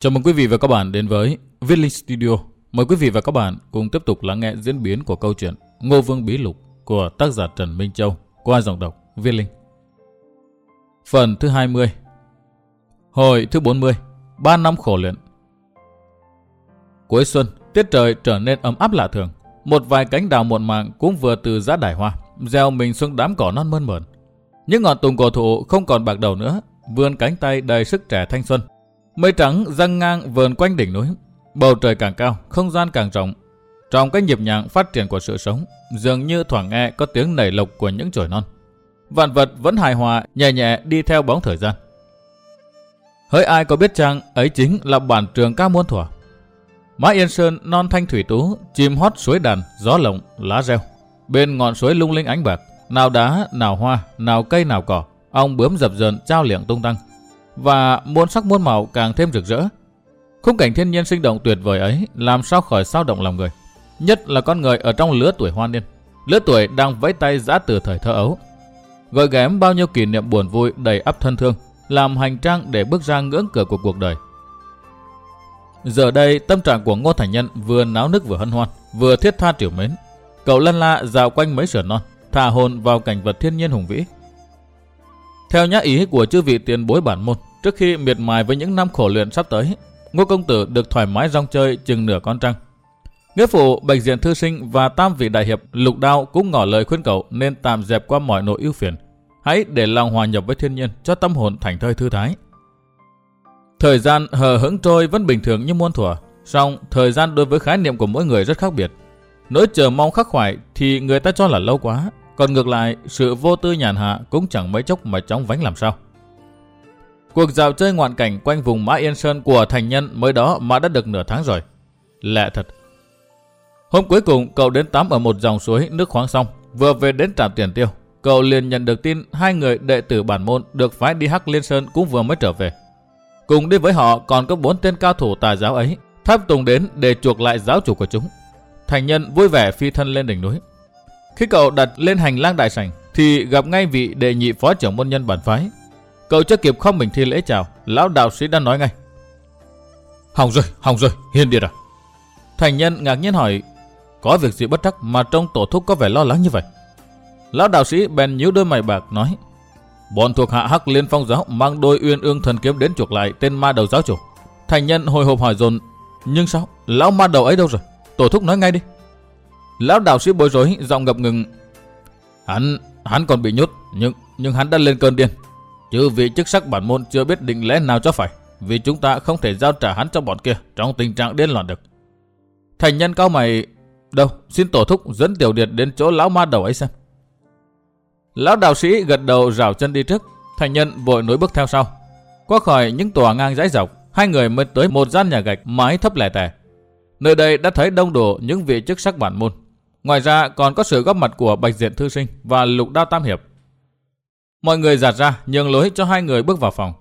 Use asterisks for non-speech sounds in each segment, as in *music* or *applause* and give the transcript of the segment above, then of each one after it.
Chào mừng quý vị và các bạn đến với Viết Linh Studio. Mời quý vị và các bạn cùng tiếp tục lắng nghe diễn biến của câu chuyện Ngô Vương Bí Lục của tác giả Trần Minh Châu qua giọng đọc Viết Linh. Phần thứ 20 Hồi thứ 40 3 năm khổ luyện Cuối xuân, tiết trời trở nên ấm áp lạ thường. Một vài cánh đào muộn màng cũng vừa từ giá đài hoa, gieo mình xuống đám cỏ non mơn mởn. Những ngọn tùng cổ thụ không còn bạc đầu nữa, vươn cánh tay đầy sức trẻ thanh xuân. Mây trắng răng ngang vờn quanh đỉnh núi. Bầu trời càng cao, không gian càng rộng. Trong cái nhịp nhàng phát triển của sự sống, dường như thoảng nghe có tiếng nảy lộc của những chồi non. Vạn vật vẫn hài hòa, nhẹ nhẹ đi theo bóng thời gian. Hỡi ai có biết chăng, ấy chính là bản trường ca muôn thuở. Mã Yên Sơn non thanh thủy tú, chim hót suối đàn, gió lộng, lá reo. Bên ngọn suối lung linh ánh bạc, nào đá, nào hoa, nào cây, nào cỏ, ong bướm dập dờn trao liệng tung tăng. Và muôn sắc muôn màu càng thêm rực rỡ. Khung cảnh thiên nhiên sinh động tuyệt vời ấy làm sao khỏi sao động lòng người. Nhất là con người ở trong lứa tuổi hoa niên. Lứa tuổi đang vẫy tay giã từ thời thơ ấu. Gọi ghém bao nhiêu kỷ niệm buồn vui đầy ắp thân thương, làm hành trang để bước ra ngưỡng cửa của cuộc đời. Giờ đây, tâm trạng của Ngô Thành Nhân vừa náo nức vừa hân hoan, vừa thiết tha triều mến. Cậu lân la dạo quanh mấy sườn non, thả hồn vào cảnh vật thiên nhiên hùng vĩ. Theo nhã ý của chư vị tiền bối bản môn, trước khi miệt mài với những năm khổ luyện sắp tới, Ngô Công Tử được thoải mái rong chơi chừng nửa con trăng. Nghĩa phụ, Bạch Diện Thư Sinh và tam vị đại hiệp Lục Đao cũng ngỏ lời khuyên cậu nên tạm dẹp qua mọi nỗi ưu phiền. Hãy để lòng hòa nhập với thiên nhiên cho tâm hồn thành thơi thư thái. Thời gian hờ hững trôi vẫn bình thường như muôn thuở, song thời gian đối với khái niệm của mỗi người rất khác biệt. Nỗi chờ mong khắc khoải thì người ta cho là lâu quá, còn ngược lại sự vô tư nhàn hạ cũng chẳng mấy chốc mà chóng vánh làm sao. Cuộc dạo chơi ngoạn cảnh quanh vùng Mã Yên Sơn của thành nhân mới đó mà đã được nửa tháng rồi. Lạ thật. Hôm cuối cùng cậu đến tắm ở một dòng suối nước khoáng xong, vừa về đến trạm tiền tiêu. Cậu liền nhận được tin hai người đệ tử bản môn được phái đi Hắc Liên Sơn cũng vừa mới trở về. Cùng đi với họ còn có bốn tên cao thủ tà giáo ấy, tháp tùng đến để chuộc lại giáo chủ của chúng. Thành nhân vui vẻ phi thân lên đỉnh núi. Khi cậu đặt lên hành lang đại sảnh, thì gặp ngay vị đệ nhị phó trưởng môn nhân bản phái. Cậu chưa kịp không mình thi lễ chào, lão đạo sĩ đã nói ngay. Hỏng rồi, hỏng rồi, hiền điệt à? Thành nhân ngạc nhiên hỏi, có việc gì bất trắc mà trong tổ thúc có vẻ lo lắng như vậy? Lão đạo sĩ bèn nhíu đôi mày bạc nói, Bọn thuộc hạ Hắc Liên Phong giáo mang đôi uyên ương thần kiếm đến chuộc lại tên ma đầu giáo chủ. Thành nhân hồi hộp hỏi dồn, nhưng sao? Lão ma đầu ấy đâu rồi? Tổ thúc nói ngay đi. Lão đạo sĩ bối rối, giọng ngập ngừng. Hắn, hắn còn bị nhốt, nhưng nhưng hắn đã lên cơn điên. Chứ vị chức sắc bản môn chưa biết định lẽ nào cho phải, vì chúng ta không thể giao trả hắn cho bọn kia trong tình trạng điên loạn được. Thành nhân cao mày, đâu, xin tổ thúc dẫn tiểu điệt đến chỗ lão ma đầu ấy xem. Lão đạo sĩ gật đầu rào chân đi trước, thành nhân vội nối bước theo sau. Qua khỏi những tòa ngang dãy dọc, hai người mới tới một gian nhà gạch mái thấp lẻ tẻ. Nơi đây đã thấy đông đủ những vị chức sắc bản môn. Ngoài ra còn có sự góp mặt của Bạch Diện Thư Sinh và Lục Đao Tam Hiệp. Mọi người giạt ra nhường lối cho hai người bước vào phòng.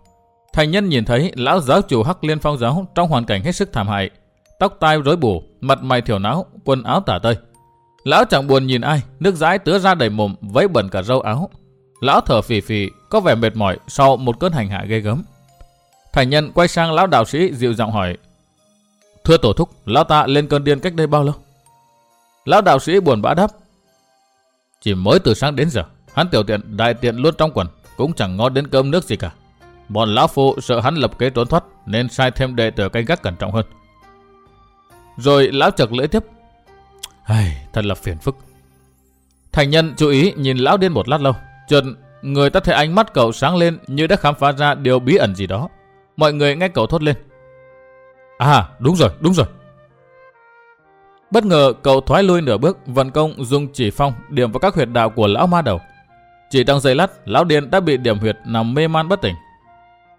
Thành nhân nhìn thấy lão giáo chủ Hắc Liên Phong giáo trong hoàn cảnh hết sức thảm hại. Tóc tai rối bù, mặt mày thiểu não, quần áo tả tơi. Lão chẳng buồn nhìn ai, nước dãi tứa ra đầy mồm, vấy bẩn cả râu áo. Lão thở phì phì, có vẻ mệt mỏi sau một cơn hành hạ ghê gớm. Thành nhân quay sang lão đạo sĩ dịu giọng hỏi. Thưa tổ thúc, lão ta lên cơn điên cách đây bao lâu? Lão đạo sĩ buồn bã đáp. Chỉ mới từ sáng đến giờ, hắn tiểu tiện đại tiện luôn trong quần, cũng chẳng ngó đến cơm nước gì cả. Bọn lão phụ sợ hắn lập kế trốn thoát nên sai thêm đệ tử canh gác cẩn trọng hơn. Rồi lão chật lưỡi tiếp. Ai, thật là phiền phức. Thành nhân chú ý nhìn lão điên một lát lâu. Chợt người ta thấy ánh mắt cậu sáng lên như đã khám phá ra điều bí ẩn gì đó. Mọi người nghe cậu thốt lên. À, đúng rồi, đúng rồi. Bất ngờ cậu thoái lui nửa bước, vận công dùng chỉ phong điểm vào các huyệt đạo của lão ma đầu. Chỉ trong giây lát, lão điên đã bị điểm huyệt nằm mê man bất tỉnh.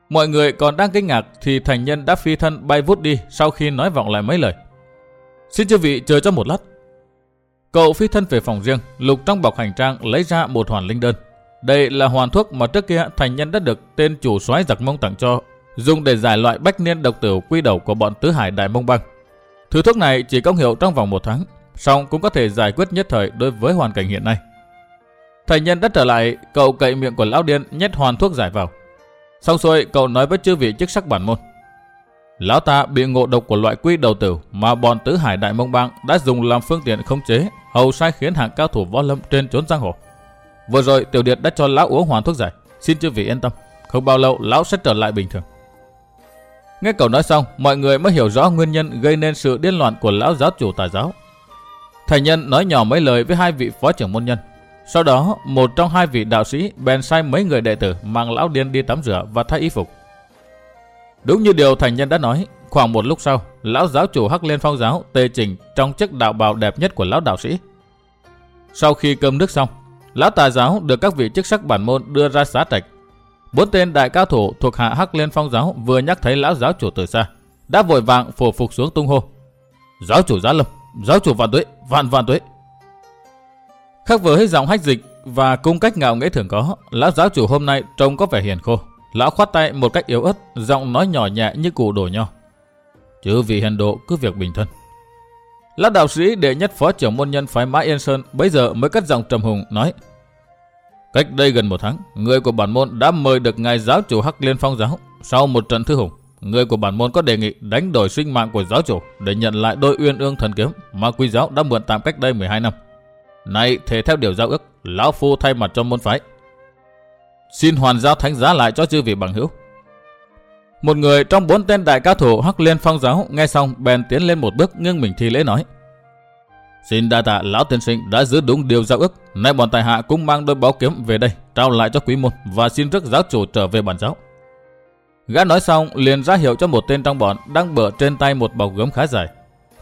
Mọi người còn đang kinh ngạc thì thành nhân đã phi thân bay vút đi sau khi nói vọng lại mấy lời. Xin chư vị chờ cho một lát. Cậu phi thân về phòng riêng, lục trong bọc hành trang lấy ra một hoàn linh đơn. Đây là hoàn thuốc mà trước kia thành nhân đã được tên chủ soái giặc mông tặng cho, dùng để giải loại bách niên độc tử quy đầu của bọn tứ hải đại mông băng. Thứ thuốc này chỉ công hiệu trong vòng một tháng, song cũng có thể giải quyết nhất thời đối với hoàn cảnh hiện nay thầy nhân đã trở lại, cậu cậy miệng của lão điên nhét hoàn thuốc giải vào. Xong xuôi, cậu nói với chư vị chức sắc bản môn. Lão ta bị ngộ độc của loại quy đầu tử mà bọn tứ hải đại mông bang đã dùng làm phương tiện khống chế, hầu sai khiến hạng cao thủ võ lâm trên trốn giang hồ. Vừa rồi tiểu điệt đã cho lão uống hoàn thuốc giải, xin chư vị yên tâm, không bao lâu lão sẽ trở lại bình thường. Nghe cậu nói xong, mọi người mới hiểu rõ nguyên nhân gây nên sự điên loạn của lão giáo chủ tà giáo. Thầy nhân nói nhỏ mấy lời với hai vị phó trưởng môn nhân. Sau đó, một trong hai vị đạo sĩ bèn sai mấy người đệ tử mang lão điên đi tắm rửa và thay y phục. Đúng như điều thành nhân đã nói, khoảng một lúc sau, lão giáo chủ Hắc Liên Phong giáo tề trình trong chiếc đạo bào đẹp nhất của lão đạo sĩ. Sau khi cơm nước xong, lão tà giáo được các vị chức sắc bản môn đưa ra xá trạch. Bốn tên đại cao thủ thuộc hạ Hắc Liên Phong giáo vừa nhắc thấy lão giáo chủ từ xa, đã vội vàng phổ phục xuống tung hô. Giáo chủ giá lâm, giáo chủ vạn tuế, vạn vạn tuế. Khác với giọng hách dịch và cung cách ngạo nghễ thường có, lão giáo chủ hôm nay trông có vẻ hiền khô, Lão khoát tay một cách yếu ớt, giọng nói nhỏ nhẹ như cụ đổ nho. Chứ vì hiền độ cứ việc bình thân. Lão đạo sĩ đệ nhất phó trưởng môn nhân phái Mã Yên Sơn bây giờ mới cất giọng trầm hùng nói. Cách đây gần một tháng, người của bản môn đã mời được ngài giáo chủ Hắc Liên Phong giáo. Sau một trận thư hùng, người của bản môn có đề nghị đánh đổi sinh mạng của giáo chủ để nhận lại đôi uyên ương thần kiếm mà quý giáo đã mượn tạm cách đây 12 năm. Nay thể theo điều giao ước, lão phu thay mặt cho môn phái Xin hoàn giao thánh giá lại cho chư vị bằng hữu. Một người trong bốn tên đại cao thủ Hắc Liên Phong giáo nghe xong bèn tiến lên một bước nghiêng mình thi lễ nói. Xin đa tạ lão tiên sinh đã giữ đúng điều giao ước. Nay bọn tài hạ cũng mang đôi báo kiếm về đây trao lại cho quý môn và xin rước giáo chủ trở về bản giáo. Gã nói xong liền ra hiệu cho một tên trong bọn đang bở trên tay một bọc gấm khá dài.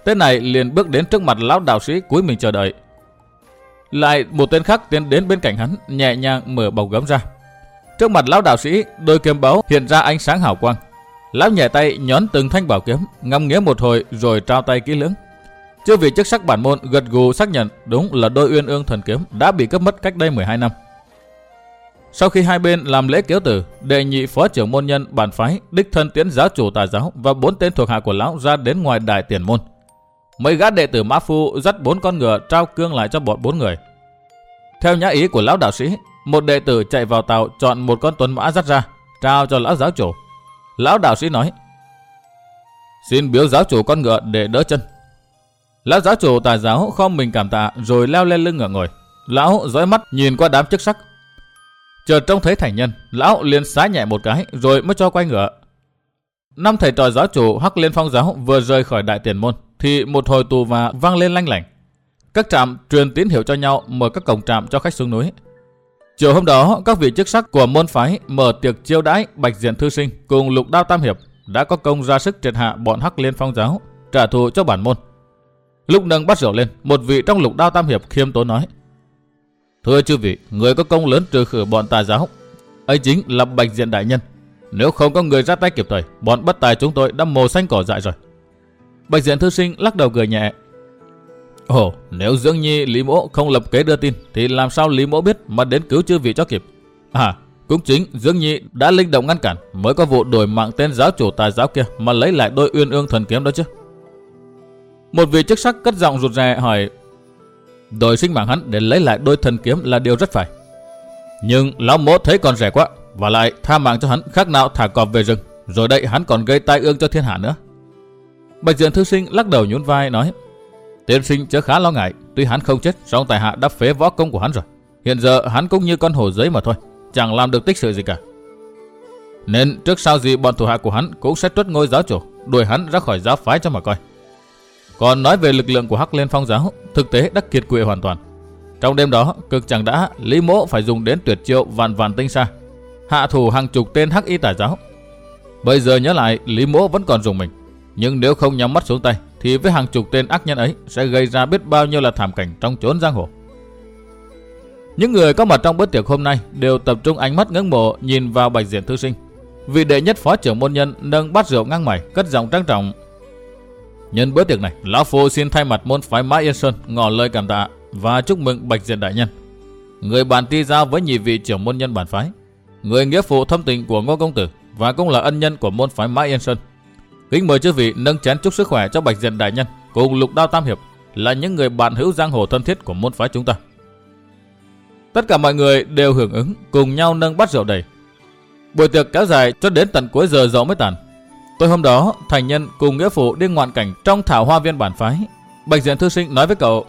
Tên này liền bước đến trước mặt lão đạo sĩ cúi mình chờ đợi. Lại một tên khác tiến đến bên cạnh hắn nhẹ nhàng mở bọc gấm ra Trước mặt lão đạo sĩ, đôi kiếm báu hiện ra ánh sáng hào quang. Lão nhẹ tay nhón từng thanh bảo kiếm, ngâm nghĩa một hồi rồi trao tay kỹ lưỡng. Chưa vị chức sắc bản môn gật gù xác nhận đúng là đôi uyên ương thần kiếm đã bị cướp mất cách đây 12 năm. Sau khi hai bên làm lễ kiếu tử, đệ nhị phó trưởng môn nhân bản phái, đích thân tiến giáo chủ tà giáo và bốn tên thuộc hạ của lão ra đến ngoài đại tiền môn. Mấy gã đệ tử Mã Phu dắt bốn con ngựa trao cương lại cho bọn bốn người. Theo nhã ý của lão đạo sĩ, một đệ tử chạy vào tàu chọn một con tuấn mã dắt ra, trao cho lão giáo chủ. Lão đạo sĩ nói, xin biếu giáo chủ con ngựa để đỡ chân. Lão giáo chủ tà giáo không mình cảm tạ rồi leo lên lưng ngựa ngồi. Lão dõi mắt nhìn qua đám chức sắc. Chợt trông thấy thành nhân, lão liền xá nhẹ một cái rồi mới cho quay ngựa. Năm thầy trò giáo chủ Hắc Liên Phong giáo vừa rời khỏi đại tiền môn thì một hồi tù và vang lên lanh lảnh. Các trạm truyền tín hiệu cho nhau mở các cổng trạm cho khách xuống núi. Chiều hôm đó, các vị chức sắc của môn phái mở tiệc chiêu đãi Bạch Diện Thư Sinh cùng Lục Đao Tam Hiệp đã có công ra sức triệt hạ bọn Hắc Liên Phong giáo, trả thù cho bản môn. Lúc nâng bắt rượu lên, một vị trong Lục Đao Tam Hiệp khiêm tốn nói: "Thưa chư vị, người có công lớn trừ khử bọn tà giáo, ấy chính là Bạch Diện đại nhân. Nếu không có người ra tay kịp thời, bọn bất tài chúng tôi đã mồ xanh cỏ dại rồi." Bạch Diện Thư Sinh lắc đầu cười nhẹ, Ồ, nếu Dương Nhi Lý Mỗ không lập kế đưa tin thì làm sao Lý Mỗ biết mà đến cứu chư vị cho kịp? À, cũng chính Dương Nhi đã linh động ngăn cản mới có vụ đổi mạng tên giáo chủ tài giáo kia mà lấy lại đôi uyên ương thần kiếm đó chứ. Một vị chức sắc cất giọng rụt rè hỏi đổi sinh mạng hắn để lấy lại đôi thần kiếm là điều rất phải. Nhưng lão mỗ thấy còn rẻ quá và lại tha mạng cho hắn khác nào thả cọp về rừng rồi đây hắn còn gây tai ương cho thiên hạ nữa. Bạch diện thư sinh lắc đầu nhún vai nói Tiên sinh chớ khá lo ngại, tuy hắn không chết, song tài hạ đã phế võ công của hắn rồi. Hiện giờ hắn cũng như con hổ giấy mà thôi, chẳng làm được tích sự gì cả. Nên trước sau gì bọn thủ hạ của hắn cũng sẽ tuất ngôi giáo chủ, đuổi hắn ra khỏi giáo phái cho mà coi. Còn nói về lực lượng của Hắc Liên Phong giáo, thực tế đã kiệt quệ hoàn toàn. Trong đêm đó, cực chẳng đã, Lý Mỗ phải dùng đến tuyệt chiêu vạn vạn tinh xa, hạ thủ hàng chục tên Hắc Y tả giáo. Bây giờ nhớ lại, Lý Mỗ vẫn còn dùng mình, nhưng nếu không nhắm mắt xuống tay, thì với hàng chục tên ác nhân ấy sẽ gây ra biết bao nhiêu là thảm cảnh trong chốn giang hồ. Những người có mặt trong bữa tiệc hôm nay đều tập trung ánh mắt ngưỡng mộ nhìn vào bạch diện thư sinh. Vị đệ nhất phó trưởng môn nhân nâng bát rượu ngang mày, cất giọng trang trọng. Nhân bữa tiệc này, lão phu xin thay mặt môn phái Mã Yên Sơn ngỏ lời cảm tạ và chúc mừng bạch diện đại nhân. Người bàn ti giao với nhị vị trưởng môn nhân bản phái, người nghĩa phụ thâm tình của Ngô công tử và cũng là ân nhân của môn phái Mã Yên Sơn Kính mời chư vị nâng chén chúc sức khỏe cho Bạch Diện đại nhân cùng Lục Đao Tam hiệp là những người bạn hữu giang hồ thân thiết của môn phái chúng ta. Tất cả mọi người đều hưởng ứng, cùng nhau nâng bát rượu đầy. Buổi tiệc kéo dài cho đến tận cuối giờ dậu mới tàn. Tối hôm đó, thành nhân cùng nghĩa phụ đi ngoạn cảnh trong thảo hoa viên bản phái. Bạch diện thư sinh nói với cậu,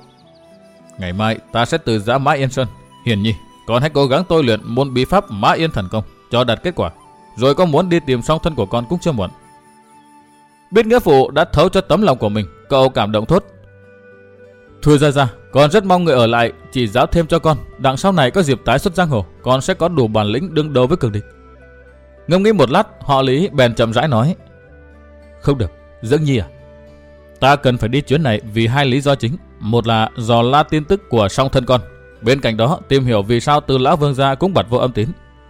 Ngày mai ta sẽ từ giã Mã Yên Sơn. Hiền nhi, con hãy cố gắng tôi luyện môn bí pháp Mã Yên thần công cho đạt kết quả. Rồi con muốn đi tìm song thân của con cũng chưa muộn. Biết nghĩa phụ đã thấu cho tấm lòng của mình, cậu cảm động thốt. Thưa ra ra, con rất mong người ở lại chỉ giáo thêm cho con. Đằng sau này có dịp tái xuất giang hồ, con sẽ có đủ bản lĩnh đương đầu với cường địch. Ngâm nghĩ một lát, họ lý bèn chậm rãi nói. Không được, dưỡng nhi à? Ta cần phải đi chuyến này vì hai lý do chính. Một là dò la tin tức của song thân con. Bên cạnh đó tìm hiểu vì sao từ lão vương gia cũng bật vô âm tín.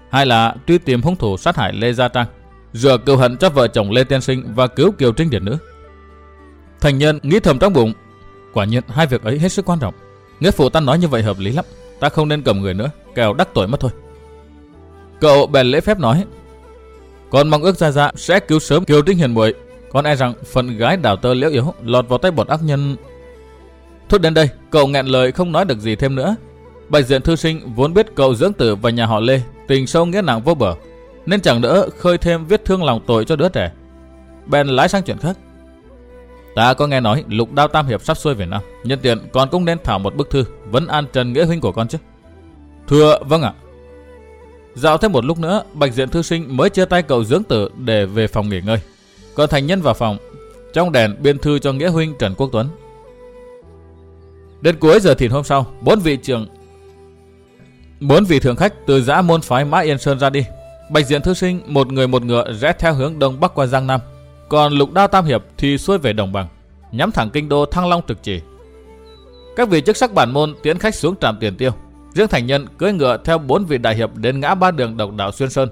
Hai là truy tìm hung thủ sát hại Lê Gia Trang. Rửa cựu hận cho vợ chồng Lê Tiên Sinh và cứu Kiều Trinh Điển Nữ. Thành nhân nghĩ thầm trong bụng. Quả nhiên hai việc ấy hết sức quan trọng. Nghĩa phụ ta nói như vậy hợp lý lắm. Ta không nên cầm người nữa, kẻo đắc tội mất thôi. Cậu bèn lễ phép nói. Con mong ước Gia Gia sẽ cứu sớm Kiều Trinh Hiền muội con e rằng phần gái đào tơ liễu yếu lọt vào tay bọn ác nhân. Thốt đến đây, cậu nghẹn lời không nói được gì thêm nữa. Bạch diện thư sinh vốn biết cậu dưỡng tử và nhà họ Lê tình sâu nghĩa nặng vô bờ, nên chẳng đỡ khơi thêm vết thương lòng tội cho đứa trẻ. Bèn lái sang chuyện khác. Ta có nghe nói lục đao tam hiệp sắp xuôi Việt Nam, nhân tiện con cũng nên thảo một bức thư vấn an Trần Nghĩa huynh của con chứ. Thưa, vâng ạ. Dạo thêm một lúc nữa, Bạch Diện thư sinh mới chia tay cậu dưỡng tử để về phòng nghỉ ngơi. Còn thành nhân vào phòng, trong đèn biên thư cho Nghĩa huynh Trần Quốc Tuấn. Đến cuối giờ thìn hôm sau, bốn vị trưởng bốn vị thượng khách từ giã môn phái Mã Yên Sơn ra đi. Bạch Diện thư sinh một người một ngựa rẽ theo hướng đông bắc qua Giang Nam, còn Lục Đao Tam Hiệp thì xuôi về Đồng Bằng, nhắm thẳng kinh đô Thăng Long trực chỉ. Các vị chức sắc bản môn tiến khách xuống trạm tiền tiêu. Riêng thành nhân cưỡi ngựa theo bốn vị đại hiệp đến ngã ba đường độc đạo xuyên sơn,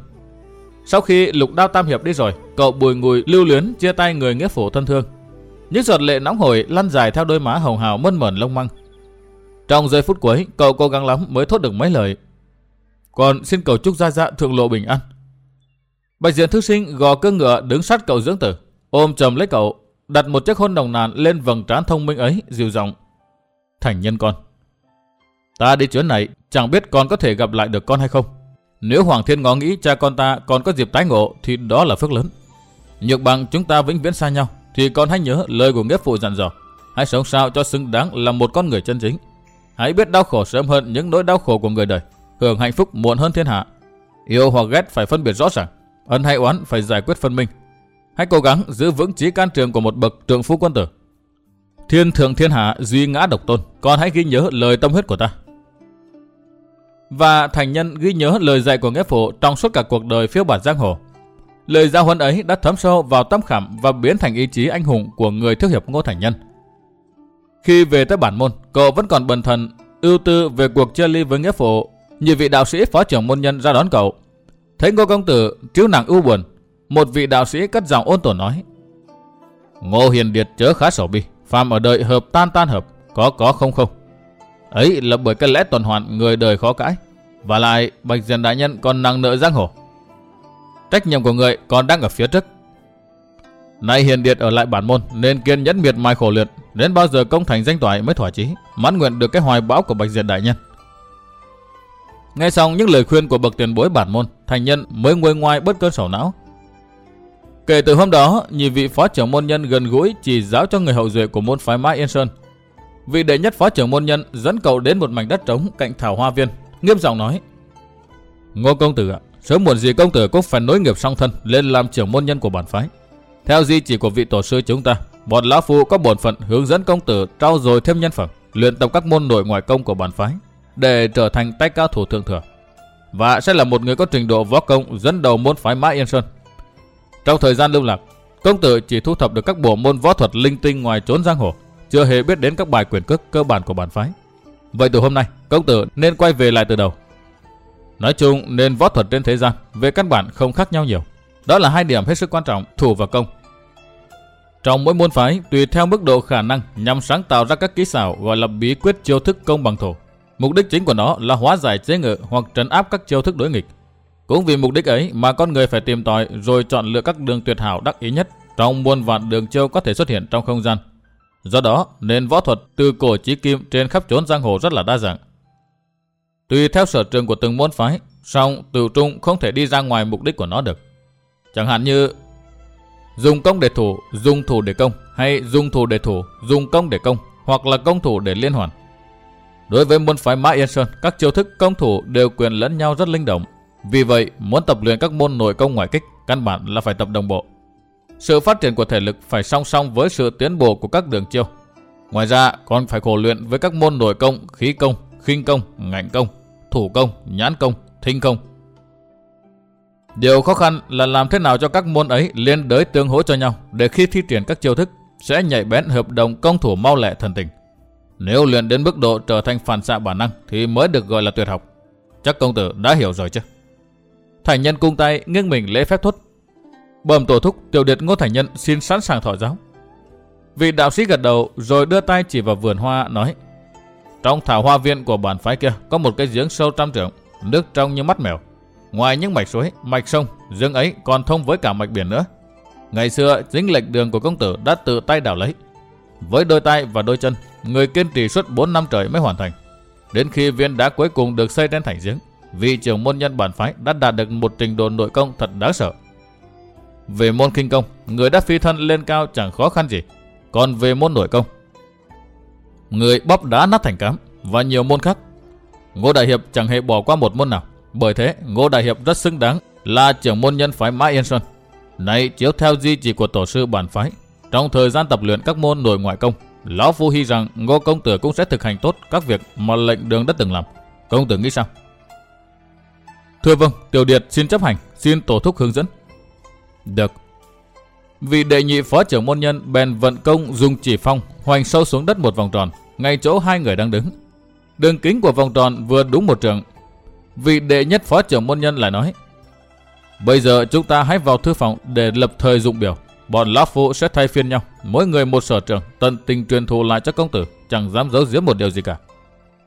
sau khi lục đao tam hiệp đi rồi, cậu bùi ngùi lưu luyến chia tay người nghĩa phủ thân thương. Những giọt lệ nóng hổi lăn dài theo đôi má hồng hào mơn mởn lông măng. Trong giây phút cuối, cậu cố gắng lắm mới thốt được mấy lời. Còn xin cầu chúc gia gia thượng lộ bình an. Bạch diện thư sinh gò cơ ngựa đứng sát cậu dưỡng tử, ôm chầm lấy cậu, đặt một chiếc hôn đồng nàn lên vầng trán thông minh ấy, dịu giọng. Thành nhân con. Ta đi chuyến này, chẳng biết con có thể gặp lại được con hay không. Nếu Hoàng Thiên ngó nghĩ cha con ta còn có dịp tái ngộ thì đó là phước lớn. Nhược bằng chúng ta vĩnh viễn xa nhau thì con hãy nhớ lời của nghĩa phụ dặn dò. Hãy sống sao cho xứng đáng là một con người chân chính. Hãy biết đau khổ sớm hơn những nỗi đau khổ của người đời. Hưởng hạnh phúc muộn hơn thiên hạ. Yêu hoặc ghét phải phân biệt rõ ràng. Ân hay oán phải giải quyết phân minh. Hãy cố gắng giữ vững trí can trường của một bậc trượng phu quân tử. Thiên thượng thiên hạ duy ngã độc tôn. Con hãy ghi nhớ lời tâm huyết của ta. Và thành nhân ghi nhớ lời dạy của nghĩa phụ trong suốt cả cuộc đời phiêu bản giang hồ. Lời giao huấn ấy đã thấm sâu vào tâm khảm và biến thành ý chí anh hùng của người thiếu hiệp Ngô Thành Nhân. Khi về tới bản môn, cậu vẫn còn bần thần, ưu tư về cuộc chia ly với nghĩa phụ. Nhiều vị đạo sĩ phó trưởng môn nhân ra đón cậu. Thấy Ngô Công Tử chiếu nàng ưu buồn, một vị đạo sĩ cất giọng ôn tồn nói. Ngô Hiền Điệt chớ khá sổ bi, phàm ở đời hợp tan tan hợp, có có không không. Ấy là bởi cái lẽ tuần hoàn người đời khó cãi. Và lại Bạch Diện Đại Nhân còn năng nợ giang hồ. Trách nhiệm của người còn đang ở phía trước. Nay hiền điệt ở lại bản môn nên kiên nhẫn miệt mài khổ luyện đến bao giờ công thành danh toại mới thỏa chí mãn nguyện được cái hoài bão của Bạch Diện Đại Nhân. Nghe xong những lời khuyên của bậc tiền bối bản môn, thành nhân mới nguôi ngoai bớt cơn sầu não. Kể từ hôm đó, nhị vị phó trưởng môn nhân gần gũi chỉ giáo cho người hậu duệ của môn phái Mã Yên Sơn Vị đệ nhất phó trưởng môn nhân dẫn cậu đến một mảnh đất trống cạnh thảo hoa viên, nghiêm giọng nói: "Ngô công tử ạ, sớm muộn gì công tử cũng phải nối nghiệp song thân lên làm trưởng môn nhân của bản phái. Theo di chỉ của vị tổ sư chúng ta, bọn lão phu có bổn phận hướng dẫn công tử trau dồi thêm nhân phẩm, luyện tập các môn nội ngoại công của bản phái để trở thành tay cao thủ thượng thừa và sẽ là một người có trình độ võ công dẫn đầu môn phái Mã Yên Sơn. Trong thời gian lưu lạc, công tử chỉ thu thập được các bộ môn võ thuật linh tinh ngoài trốn giang hồ chưa hề biết đến các bài quyền cước cơ bản của bản phái. Vậy từ hôm nay, công tử nên quay về lại từ đầu. Nói chung, nên võ thuật trên thế gian về căn bản không khác nhau nhiều. Đó là hai điểm hết sức quan trọng, thủ và công. Trong mỗi môn phái, tùy theo mức độ khả năng nhằm sáng tạo ra các kỹ xảo gọi là bí quyết chiêu thức công bằng thủ. Mục đích chính của nó là hóa giải chế ngự hoặc trấn áp các chiêu thức đối nghịch. Cũng vì mục đích ấy mà con người phải tìm tòi rồi chọn lựa các đường tuyệt hảo đắc ý nhất trong muôn vạn đường chiêu có thể xuất hiện trong không gian Do đó, nền võ thuật từ cổ chí kim trên khắp chốn giang hồ rất là đa dạng. Tùy theo sở trường của từng môn phái, song từ trung không thể đi ra ngoài mục đích của nó được. Chẳng hạn như dùng công để thủ, dùng thủ để công, hay dùng thủ để thủ, dùng công để công, hoặc là công thủ để liên hoàn. Đối với môn phái Mã Yên Sơn, các chiêu thức công thủ đều quyền lẫn nhau rất linh động. Vì vậy, muốn tập luyện các môn nội công ngoại kích, căn bản là phải tập đồng bộ. Sự phát triển của thể lực phải song song với sự tiến bộ của các đường chiêu. Ngoài ra, còn phải khổ luyện với các môn nội công, khí công, khinh công, ngạnh công, thủ công, nhãn công, thinh công. Điều khó khăn là làm thế nào cho các môn ấy liên đới tương hỗ cho nhau để khi thi triển các chiêu thức sẽ nhạy bén hợp đồng công thủ mau lẹ thần tình. Nếu luyện đến mức độ trở thành phản xạ bản năng thì mới được gọi là tuyệt học. Chắc công tử đã hiểu rồi chứ? Thành nhân cung tay nghiêng mình lễ phép thốt. Bẩm tổ thúc tiểu điệt ngô thành nhân xin sẵn sàng thọ giáo. Vị đạo sĩ gật đầu rồi đưa tay chỉ vào vườn hoa nói Trong thảo hoa viên của bản phái kia có một cái giếng sâu trăm trượng, nước trong như mắt mèo. Ngoài những mạch suối, mạch sông, giếng ấy còn thông với cả mạch biển nữa. Ngày xưa, dính lệch đường của công tử đã tự tay đào lấy. Với đôi tay và đôi chân, người kiên trì suốt 4 năm trời mới hoàn thành. Đến khi viên đá cuối cùng được xây trên thành giếng, vị trưởng môn nhân bản phái đã đạt được một trình độ nội công thật đáng sợ. Về môn kinh công, người đã phi thân lên cao chẳng khó khăn gì. Còn về môn nội công, người bóp đá nát thành cám và nhiều môn khác. Ngô Đại Hiệp chẳng hề bỏ qua một môn nào. Bởi thế, Ngô Đại Hiệp rất xứng đáng là trưởng môn nhân phái Mã Yên Sơn. Này chiếu theo di chỉ của tổ sư bản phái, trong thời gian tập luyện các môn nội ngoại công, Lão Phu hy rằng Ngô Công Tử cũng sẽ thực hành tốt các việc mà lệnh đường đã từng làm. Công Tử nghĩ sao? Thưa vâng, Tiểu Điệt xin chấp hành, xin tổ thúc hướng dẫn. Được. Vị đệ nhị phó trưởng môn nhân bèn vận công dùng chỉ phong hoành sâu xuống đất một vòng tròn, ngay chỗ hai người đang đứng. Đường kính của vòng tròn vừa đúng một trường. Vị đệ nhất phó trưởng môn nhân lại nói, Bây giờ chúng ta hãy vào thư phòng để lập thời dụng biểu. Bọn lão phụ sẽ thay phiên nhau, mỗi người một sở trường, tận tình truyền thụ lại cho công tử, chẳng dám giấu giếm một điều gì cả.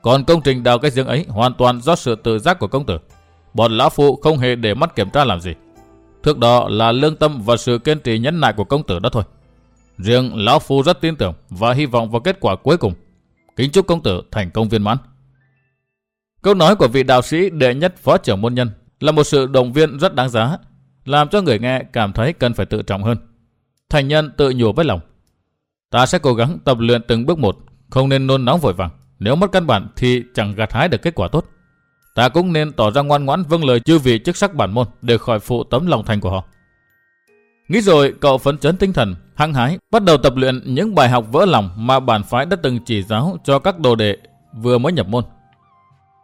Còn công trình đào cái giếng ấy hoàn toàn do sự tự giác của công tử. Bọn lão phụ không hề để mắt kiểm tra làm gì. Thước đó là lương tâm và sự kiên trì nhẫn nại của công tử đó thôi. Riêng lão phụ rất tin tưởng và hy vọng vào kết quả cuối cùng. Kính chúc công tử thành công viên mãn. Câu nói của vị đạo sĩ đệ nhất phó trưởng môn nhân là một sự động viên rất đáng giá, làm cho người nghe cảm thấy cần phải tự trọng hơn. Thành nhân tự nhủ với lòng. Ta sẽ cố gắng tập luyện từng bước một, không nên nôn nóng vội vàng. Nếu mất căn bản thì chẳng gặt hái được kết quả tốt. Ta cũng nên tỏ ra ngoan ngoãn vâng lời chư vị chức sắc bản môn để khỏi phụ tấm lòng thành của họ. Nghĩ rồi, cậu phấn chấn tinh thần, hăng hái, bắt đầu tập luyện những bài học vỡ lòng mà bản phái đã từng chỉ giáo cho các đồ đệ vừa mới nhập môn.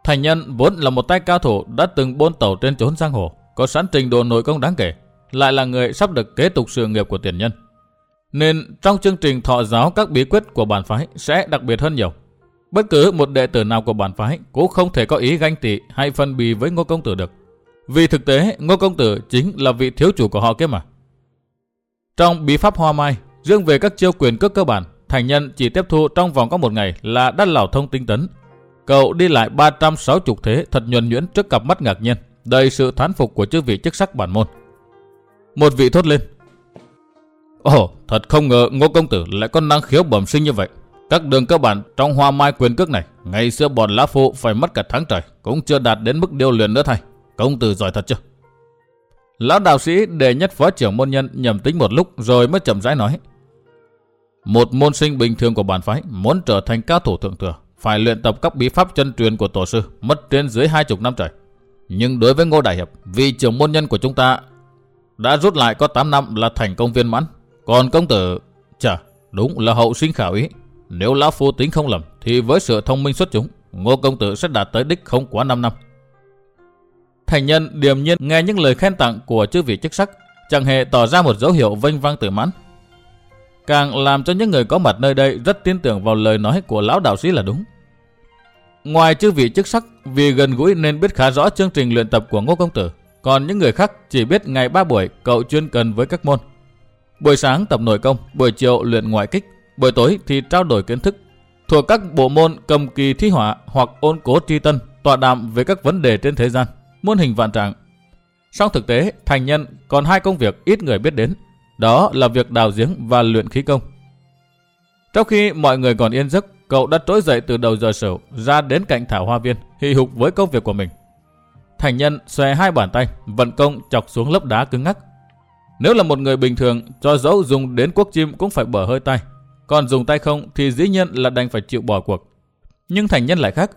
Thành nhân vốn là một tay cao thủ đã từng bôn tàu trên chốn giang hồ, có sẵn trình độ nội công đáng kể, lại là người sắp được kế tục sự nghiệp của tiền nhân. Nên trong chương trình thọ giáo các bí quyết của bản phái sẽ đặc biệt hơn nhiều. Bất cứ một đệ tử nào của bản phái cũng không thể có ý ganh tị hay phân bì với Ngô Công Tử được. Vì thực tế, Ngô Công Tử chính là vị thiếu chủ của họ kia mà. Trong bí pháp hoa mai, riêng về các chiêu quyền cước cơ bản, thành nhân chỉ tiếp thu trong vòng có một ngày là đắt lão thông tinh tấn. Cậu đi lại 360 thế thật nhuần nhuyễn trước cặp mắt ngạc nhiên, đầy sự thán phục của chư vị chức sắc bản môn. Một vị thốt lên. Ồ, thật không ngờ Ngô Công Tử lại có năng khiếu bẩm sinh như vậy. Các đường cơ bản trong hoa mai quyền cước này, ngày xưa bọn lá phụ phải mất cả tháng trời, cũng chưa đạt đến mức điêu luyện nữa thay. Công tử giỏi thật chưa? Lão đạo sĩ đề nhất phó trưởng môn nhân nhầm tính một lúc rồi mới chậm rãi nói. Một môn sinh bình thường của bản phái muốn trở thành cao thủ thượng thừa, phải luyện tập các bí pháp chân truyền của tổ sư, mất trên dưới hai chục năm trời. Nhưng đối với Ngô Đại Hiệp, vì trưởng môn nhân của chúng ta đã rút lại có 8 năm là thành công viên mãn. Còn công tử, chà, đúng là hậu sinh khảo ý. Nếu lão phu tính không lầm, thì với sự thông minh xuất chúng, Ngô công tử sẽ đạt tới đích không quá 5 năm. Thành nhân điềm nhiên nghe những lời khen tặng của chư vị chức sắc, chẳng hề tỏ ra một dấu hiệu vinh vang tự mãn. Càng làm cho những người có mặt nơi đây rất tin tưởng vào lời nói của lão đạo sĩ là đúng. Ngoài chư vị chức sắc, vì gần gũi nên biết khá rõ chương trình luyện tập của Ngô Công Tử, còn những người khác chỉ biết ngày ba buổi cậu chuyên cần với các môn. Buổi sáng tập nội công, buổi chiều luyện ngoại kích, buổi tối thì trao đổi kiến thức. Thuộc các bộ môn cầm kỳ thi họa hoặc ôn cố tri tân, tọa đàm về các vấn đề trên thế gian, muôn hình vạn trạng. Trong thực tế, thành nhân còn hai công việc ít người biết đến, đó là việc đào giếng và luyện khí công. Trong khi mọi người còn yên giấc, cậu đã trỗi dậy từ đầu giờ sửu ra đến cạnh thảo hoa viên, hì hục với công việc của mình. Thành nhân xòe hai bàn tay, vận công chọc xuống lớp đá cứng ngắc. Nếu là một người bình thường, cho dẫu dùng đến quốc chim cũng phải bở hơi tay. Còn dùng tay không thì dĩ nhiên là đành phải chịu bỏ cuộc. Nhưng thành nhân lại khác.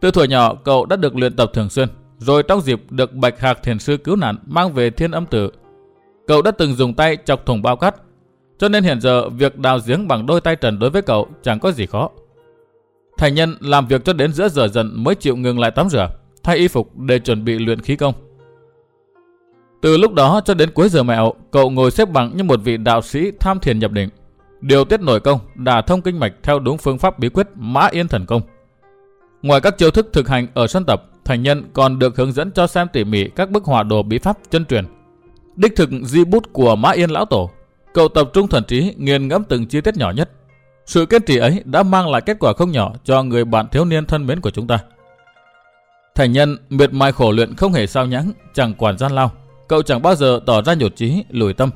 Từ tuổi nhỏ cậu đã được luyện tập thường xuyên. Rồi trong dịp được Bạch Hạc Thiền Sư cứu nạn mang về thiên âm tử. Cậu đã từng dùng tay chọc thùng bao cát. Cho nên hiện giờ việc đào giếng bằng đôi tay trần đối với cậu chẳng có gì khó. Thành nhân làm việc cho đến giữa giờ dần mới chịu ngừng lại tắm rửa, thay y phục để chuẩn bị luyện khí công. Từ lúc đó cho đến cuối giờ mẹo, cậu ngồi xếp bằng như một vị đạo sĩ tham thiền nhập định. Điều tiết nội công, đả thông kinh mạch theo đúng phương pháp bí quyết mã yên thần công. Ngoài các chiêu thức thực hành ở sân tập, thành nhân còn được hướng dẫn cho xem tỉ mỉ các bức họa đồ bí pháp chân truyền. Đích thực di bút của mã yên lão tổ, cậu tập trung thần trí nghiền ngẫm từng chi tiết nhỏ nhất. Sự kiên trì ấy đã mang lại kết quả không nhỏ cho người bạn thiếu niên thân mến của chúng ta. Thành nhân miệt mài khổ luyện không hề sao nhãng, chẳng quản gian lao, cậu chẳng bao giờ tỏ ra nhột trí, lùi tâm.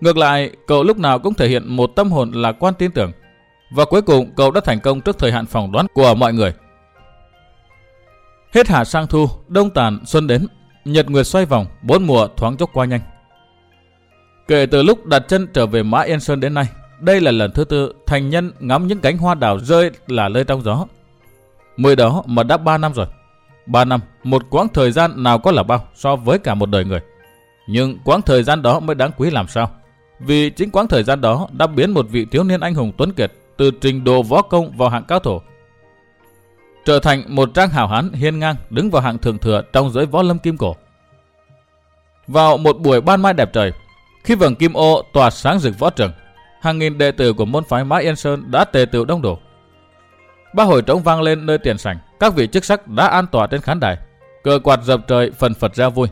Ngược lại, cậu lúc nào cũng thể hiện một tâm hồn lạc quan tin tưởng. Và cuối cùng, cậu đã thành công trước thời hạn phỏng đoán của mọi người. Hết hạ sang thu, đông tàn, xuân đến, nhật nguyệt xoay vòng, bốn mùa thoáng chốc qua nhanh. Kể từ lúc đặt chân trở về Mã Yên Sơn đến nay, đây là lần thứ tư thành nhân ngắm những cánh hoa đào rơi là lơi trong gió. Mới đó mà đã 3 năm rồi. 3 năm, một quãng thời gian nào có là bao so với cả một đời người. Nhưng quãng thời gian đó mới đáng quý làm sao? Vì chính quãng thời gian đó đã biến một vị thiếu niên anh hùng tuấn kiệt từ trình độ võ công vào hạng cao thủ. Trở thành một trang hào hán hiên ngang đứng vào hạng thượng thừa trong giới võ lâm kim cổ. Vào một buổi ban mai đẹp trời, khi vầng kim ô tỏa sáng rực võ trường, hàng nghìn đệ tử của môn phái Mã Yên Sơn đã tề tựu đông đủ. Ba hồi trống vang lên nơi tiền sảnh, các vị chức sắc đã an tỏa trên khán đài, cờ quạt dập trời phần phật ra vui.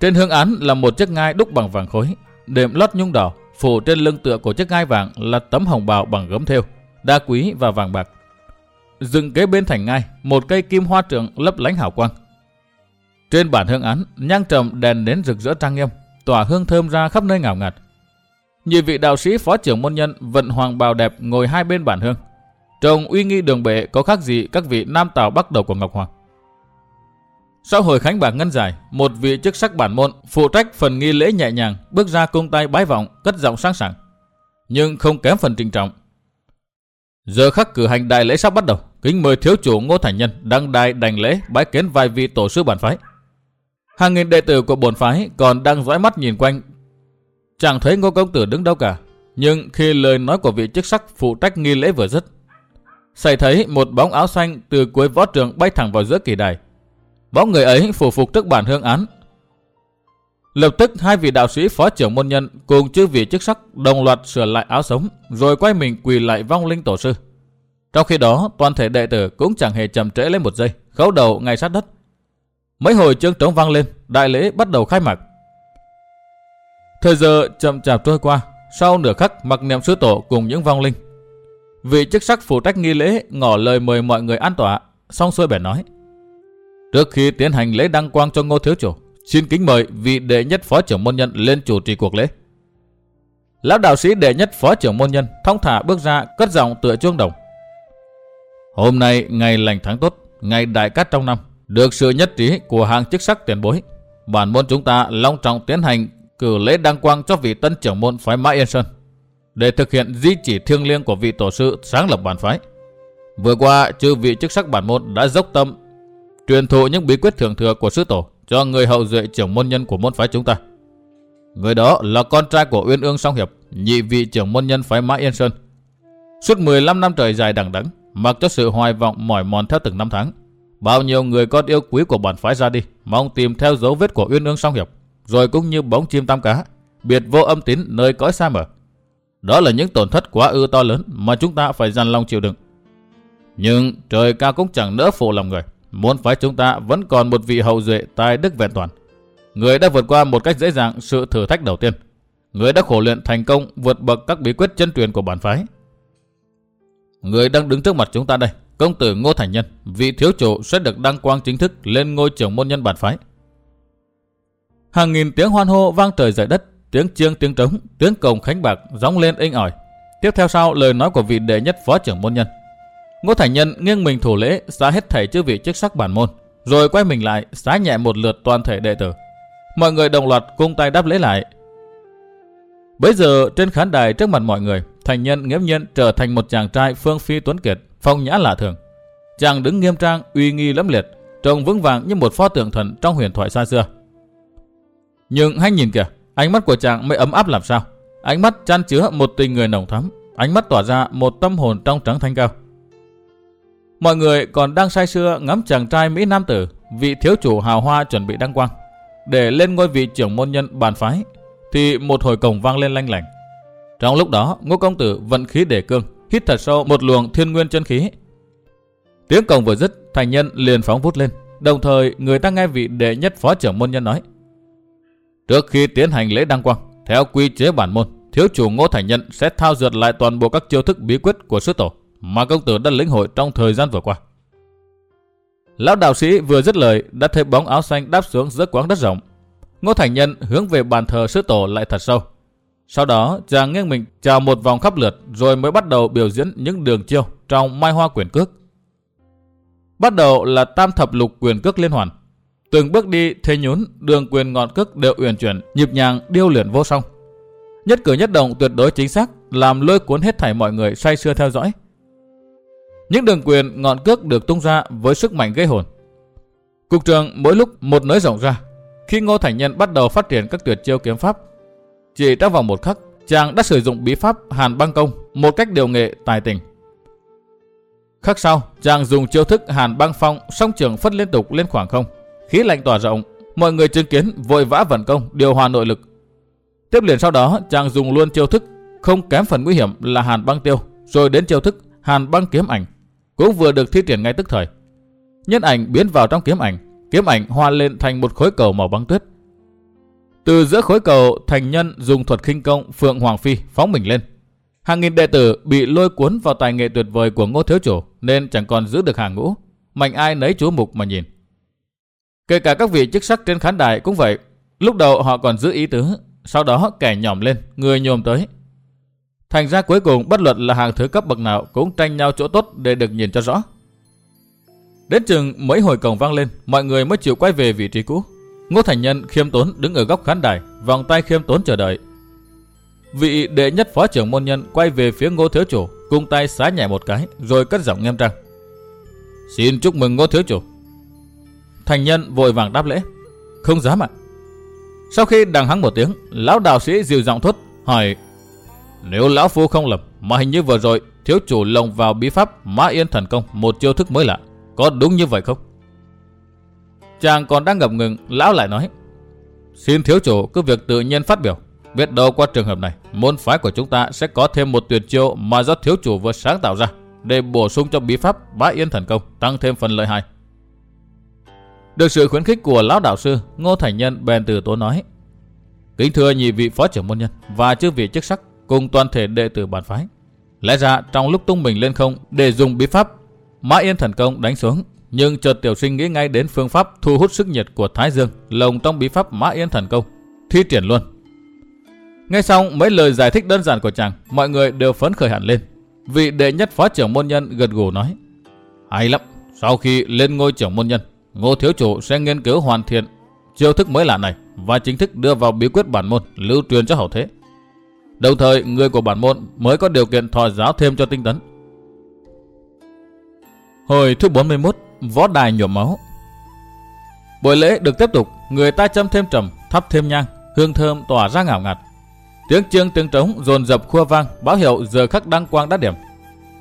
Trên hương án là một chiếc ngai đúc bằng vàng khối, đệm lót nhung đỏ, phủ trên lưng tựa của chiếc ngai vàng là tấm hồng bào bằng gấm thêu, đa quý và vàng bạc. Dừng kế bên thành ngai, một cây kim hoa trượng lấp lánh hào quang. Trên bản hương án, nhang trầm đèn đến rực rỡ trang nghiêm, tỏa hương thơm ra khắp nơi ngào ngạt. Nhị vị đạo sĩ phó trưởng môn nhân vận hoàng bào đẹp ngồi hai bên bản hương. Trông uy nghi đường bệ có khác gì các vị nam tào bắc đầu của Ngọc Hoàng. Sau hồi khánh bạc ngân giải, một vị chức sắc bản môn phụ trách phần nghi lễ nhẹ nhàng bước ra cung tay bái vọng, cất giọng sáng sảng. Nhưng không kém phần trình trọng. Giờ khắc cử hành đại lễ sắp bắt đầu, kính mời thiếu chủ Ngô Thành Nhân đăng đài đành lễ bái kiến vài vị tổ sư bản phái. Hàng nghìn đệ tử của bổn phái còn đang dõi mắt nhìn quanh. Chẳng thấy Ngô công tử đứng đâu cả, nhưng khi lời nói của vị chức sắc phụ trách nghi lễ vừa dứt, xảy thấy một bóng áo xanh từ cuối võ trường bay thẳng vào giữa kỳ đài Bóng người ấy phủ phục trước bản hương án. Lập tức hai vị đạo sĩ phó trưởng môn nhân cùng chư vị chức sắc đồng loạt sửa lại áo sống rồi quay mình quỳ lại vong linh tổ sư. Trong khi đó toàn thể đệ tử cũng chẳng hề chậm trễ lên một giây, khấu đầu ngay sát đất. Mấy hồi chương trống vang lên, đại lễ bắt đầu khai mạc. Thời giờ chậm chạp trôi qua, sau nửa khắc mặc niệm sư tổ cùng những vong linh. Vị chức sắc phụ trách nghi lễ ngỏ lời mời mọi người an tọa, xong xuôi bẻ nói. Trước khi tiến hành lễ đăng quang cho ngô thiếu chủ, xin kính mời vị đệ nhất phó trưởng môn nhân lên chủ trì cuộc lễ. Lão đạo sĩ đệ nhất phó trưởng môn nhân thong thả bước ra cất giọng tựa chuông đồng. Hôm nay ngày lành tháng tốt, ngày đại cát trong năm, được sự nhất trí của hàng chức sắc tiền bối. Bản môn chúng ta long trọng tiến hành cử lễ đăng quang cho vị tân trưởng môn phái Mã Yên Sơn để thực hiện di chỉ thiêng liêng của vị tổ sư sáng lập bản phái. Vừa qua, chư vị chức sắc bản môn đã dốc tâm truyền thụ những bí quyết thường thừa của sư tổ cho người hậu duệ trưởng môn nhân của môn phái chúng ta. Người đó là con trai của Uyên Ương Song Hiệp, nhị vị trưởng môn nhân phái Mã Yên Sơn. Suốt 15 năm trời dài đằng đẵng, mặc cho sự hoài vọng mỏi mòn theo từng năm tháng, bao nhiêu người con yêu quý của bản phái ra đi, mong tìm theo dấu vết của Uyên Ương Song Hiệp, rồi cũng như bóng chim tam cá, biệt vô âm tín nơi cõi xa mở. Đó là những tổn thất quá ư to lớn mà chúng ta phải dằn lòng chịu đựng. Nhưng trời cao cũng chẳng nỡ phụ lòng người. Môn phái chúng ta vẫn còn một vị hậu duệ tài đức vẹn toàn. Người đã vượt qua một cách dễ dàng sự thử thách đầu tiên. Người đã khổ luyện thành công vượt bậc các bí quyết chân truyền của bản phái. Người đang đứng trước mặt chúng ta đây, công tử Ngô Thành Nhân, vị thiếu chủ sẽ được đăng quang chính thức lên ngôi trưởng môn nhân bản phái. Hàng nghìn tiếng hoan hô vang trời dậy đất, tiếng chiêng tiếng trống, tiếng cồng khánh bạc gióng lên inh ỏi. Tiếp theo sau lời nói của vị đệ nhất phó trưởng môn nhân. Ngô Thành Nhân nghiêng mình thủ lễ, xá hết thảy chư vị chức sắc bản môn, rồi quay mình lại, xá nhẹ một lượt toàn thể đệ tử. Mọi người đồng loạt cung tay đáp lễ lại. Bây giờ trên khán đài trước mặt mọi người, thành nhân nghiễm nhiên trở thành một chàng trai phương phi tuấn kiệt, phong nhã lạ thường. Chàng đứng nghiêm trang, uy nghi lẫm liệt, trông vững vàng như một pho tượng thần trong huyền thoại xa xưa. Nhưng hãy nhìn kìa, ánh mắt của chàng mới ấm áp làm sao. Ánh mắt chan chứa một tình người nồng thắm, ánh mắt tỏa ra một tâm hồn trong trắng thanh cao. Mọi người còn đang say sưa ngắm chàng trai Mỹ Nam Tử, vị thiếu chủ hào hoa chuẩn bị đăng quang. Để lên ngôi vị trưởng môn nhân bàn phái, thì một hồi cổng vang lên lanh lảnh. Trong lúc đó, ngô công tử vận khí để cương, hít thật sâu một luồng thiên nguyên chân khí. Tiếng cổng vừa dứt, thành nhân liền phóng vút lên. Đồng thời, người ta nghe vị đệ nhất phó trưởng môn nhân nói. Trước khi tiến hành lễ đăng quang, theo quy chế bản môn, thiếu chủ Ngô Thành Nhân sẽ thao dượt lại toàn bộ các chiêu thức bí quyết của sư tổ mà công tử đã lĩnh hội trong thời gian vừa qua. Lão đạo sĩ vừa dứt lời đã thấy bóng áo xanh đáp xuống giữa quán đất rộng. Ngô Thành Nhân hướng về bàn thờ sư tổ lại thật sâu. Sau đó chàng nghiêng mình chào một vòng khắp lượt rồi mới bắt đầu biểu diễn những đường chiêu trong mai hoa quyền cước. Bắt đầu là tam thập lục quyền cước liên hoàn. Từng bước đi thế nhún, đường quyền ngọn cước đều uyển chuyển, nhịp nhàng, điêu luyện vô song. Nhất cử nhất động tuyệt đối chính xác, làm lôi cuốn hết thảy mọi người say sưa theo dõi. Những đường quyền ngọn cước được tung ra với sức mạnh gây hồn. Cục trường mỗi lúc một nới rộng ra. Khi Ngô Thành Nhân bắt đầu phát triển các tuyệt chiêu kiếm pháp, chỉ trong vòng một khắc, chàng đã sử dụng bí pháp Hàn Băng Công một cách điều nghệ tài tình. Khắc sau, chàng dùng chiêu thức Hàn Băng Phong song trường phất liên tục lên khoảng không, khí lạnh tỏa rộng, mọi người chứng kiến vội vã vận công điều hòa nội lực. Tiếp liền sau đó, chàng dùng luôn chiêu thức không kém phần nguy hiểm là Hàn Băng Tiêu, rồi đến chiêu thức Hàn Băng Kiếm Ảnh cũng vừa được thi triển ngay tức thời. Nhân ảnh biến vào trong kiếm ảnh, kiếm ảnh hoa lên thành một khối cầu màu băng tuyết. Từ giữa khối cầu, thành nhân dùng thuật khinh công Phượng Hoàng Phi phóng mình lên. Hàng nghìn đệ tử bị lôi cuốn vào tài nghệ tuyệt vời của ngô thiếu chủ nên chẳng còn giữ được hàng ngũ. Mạnh ai nấy chú mục mà nhìn. Kể cả các vị chức sắc trên khán đài cũng vậy. Lúc đầu họ còn giữ ý tứ, sau đó kẻ nhỏm lên, người nhồm tới, Thành ra cuối cùng bất luận là hàng thứ cấp bậc nào cũng tranh nhau chỗ tốt để được nhìn cho rõ. Đến chừng mấy hồi cổng vang lên, mọi người mới chịu quay về vị trí cũ. Ngô Thành Nhân khiêm tốn đứng ở góc khán đài, vòng tay khiêm tốn chờ đợi. Vị đệ nhất phó trưởng môn nhân quay về phía Ngô Thiếu Chủ, cung tay xá nhẹ một cái, rồi cất giọng nghiêm trang. Xin chúc mừng Ngô Thiếu Chủ. Thành Nhân vội vàng đáp lễ. Không dám ạ. Sau khi đằng hắng một tiếng, lão đạo sĩ dịu giọng thốt, hỏi nếu lão phu không lầm, mà hình như vừa rồi thiếu chủ lồng vào bí pháp Mã Yên thần công một chiêu thức mới lạ. Có đúng như vậy không? Chàng còn đang ngập ngừng, lão lại nói. Xin thiếu chủ cứ việc tự nhiên phát biểu. Biết đâu qua trường hợp này, môn phái của chúng ta sẽ có thêm một tuyệt chiêu mà do thiếu chủ vừa sáng tạo ra để bổ sung cho bí pháp Bá Yên thần công, tăng thêm phần lợi hại. Được sự khuyến khích của lão đạo sư, Ngô Thành Nhân bèn từ tố nói: "Kính thưa nhị vị phó trưởng môn nhân và chư vị chức sắc, cùng toàn thể đệ tử bản phái. Lẽ ra trong lúc tung mình lên không để dùng bí pháp Mã Yên thần công đánh xuống, nhưng chợt tiểu sinh nghĩ ngay đến phương pháp thu hút sức nhiệt của Thái Dương lồng trong bí pháp Mã Yên thần công, thi triển luôn. Nghe xong mấy lời giải thích đơn giản của chàng, mọi người đều phấn khởi hẳn lên. Vị đệ nhất phó trưởng môn nhân gật gù nói: "Hay lắm, sau khi lên ngôi trưởng môn nhân, Ngô thiếu chủ sẽ nghiên cứu hoàn thiện chiêu thức mới lạ này và chính thức đưa vào bí quyết bản môn lưu truyền cho hậu thế." Đồng thời người của bản môn mới có điều kiện thọ giáo thêm cho tinh tấn. Hồi thứ 41, võ đài nhuộm máu. Buổi lễ được tiếp tục, người ta châm thêm trầm, thắp thêm nhang, hương thơm tỏa ra ngào ngạt. Tiếng chiêng tiếng trống dồn dập khua vang, báo hiệu giờ khắc đăng quang đã điểm.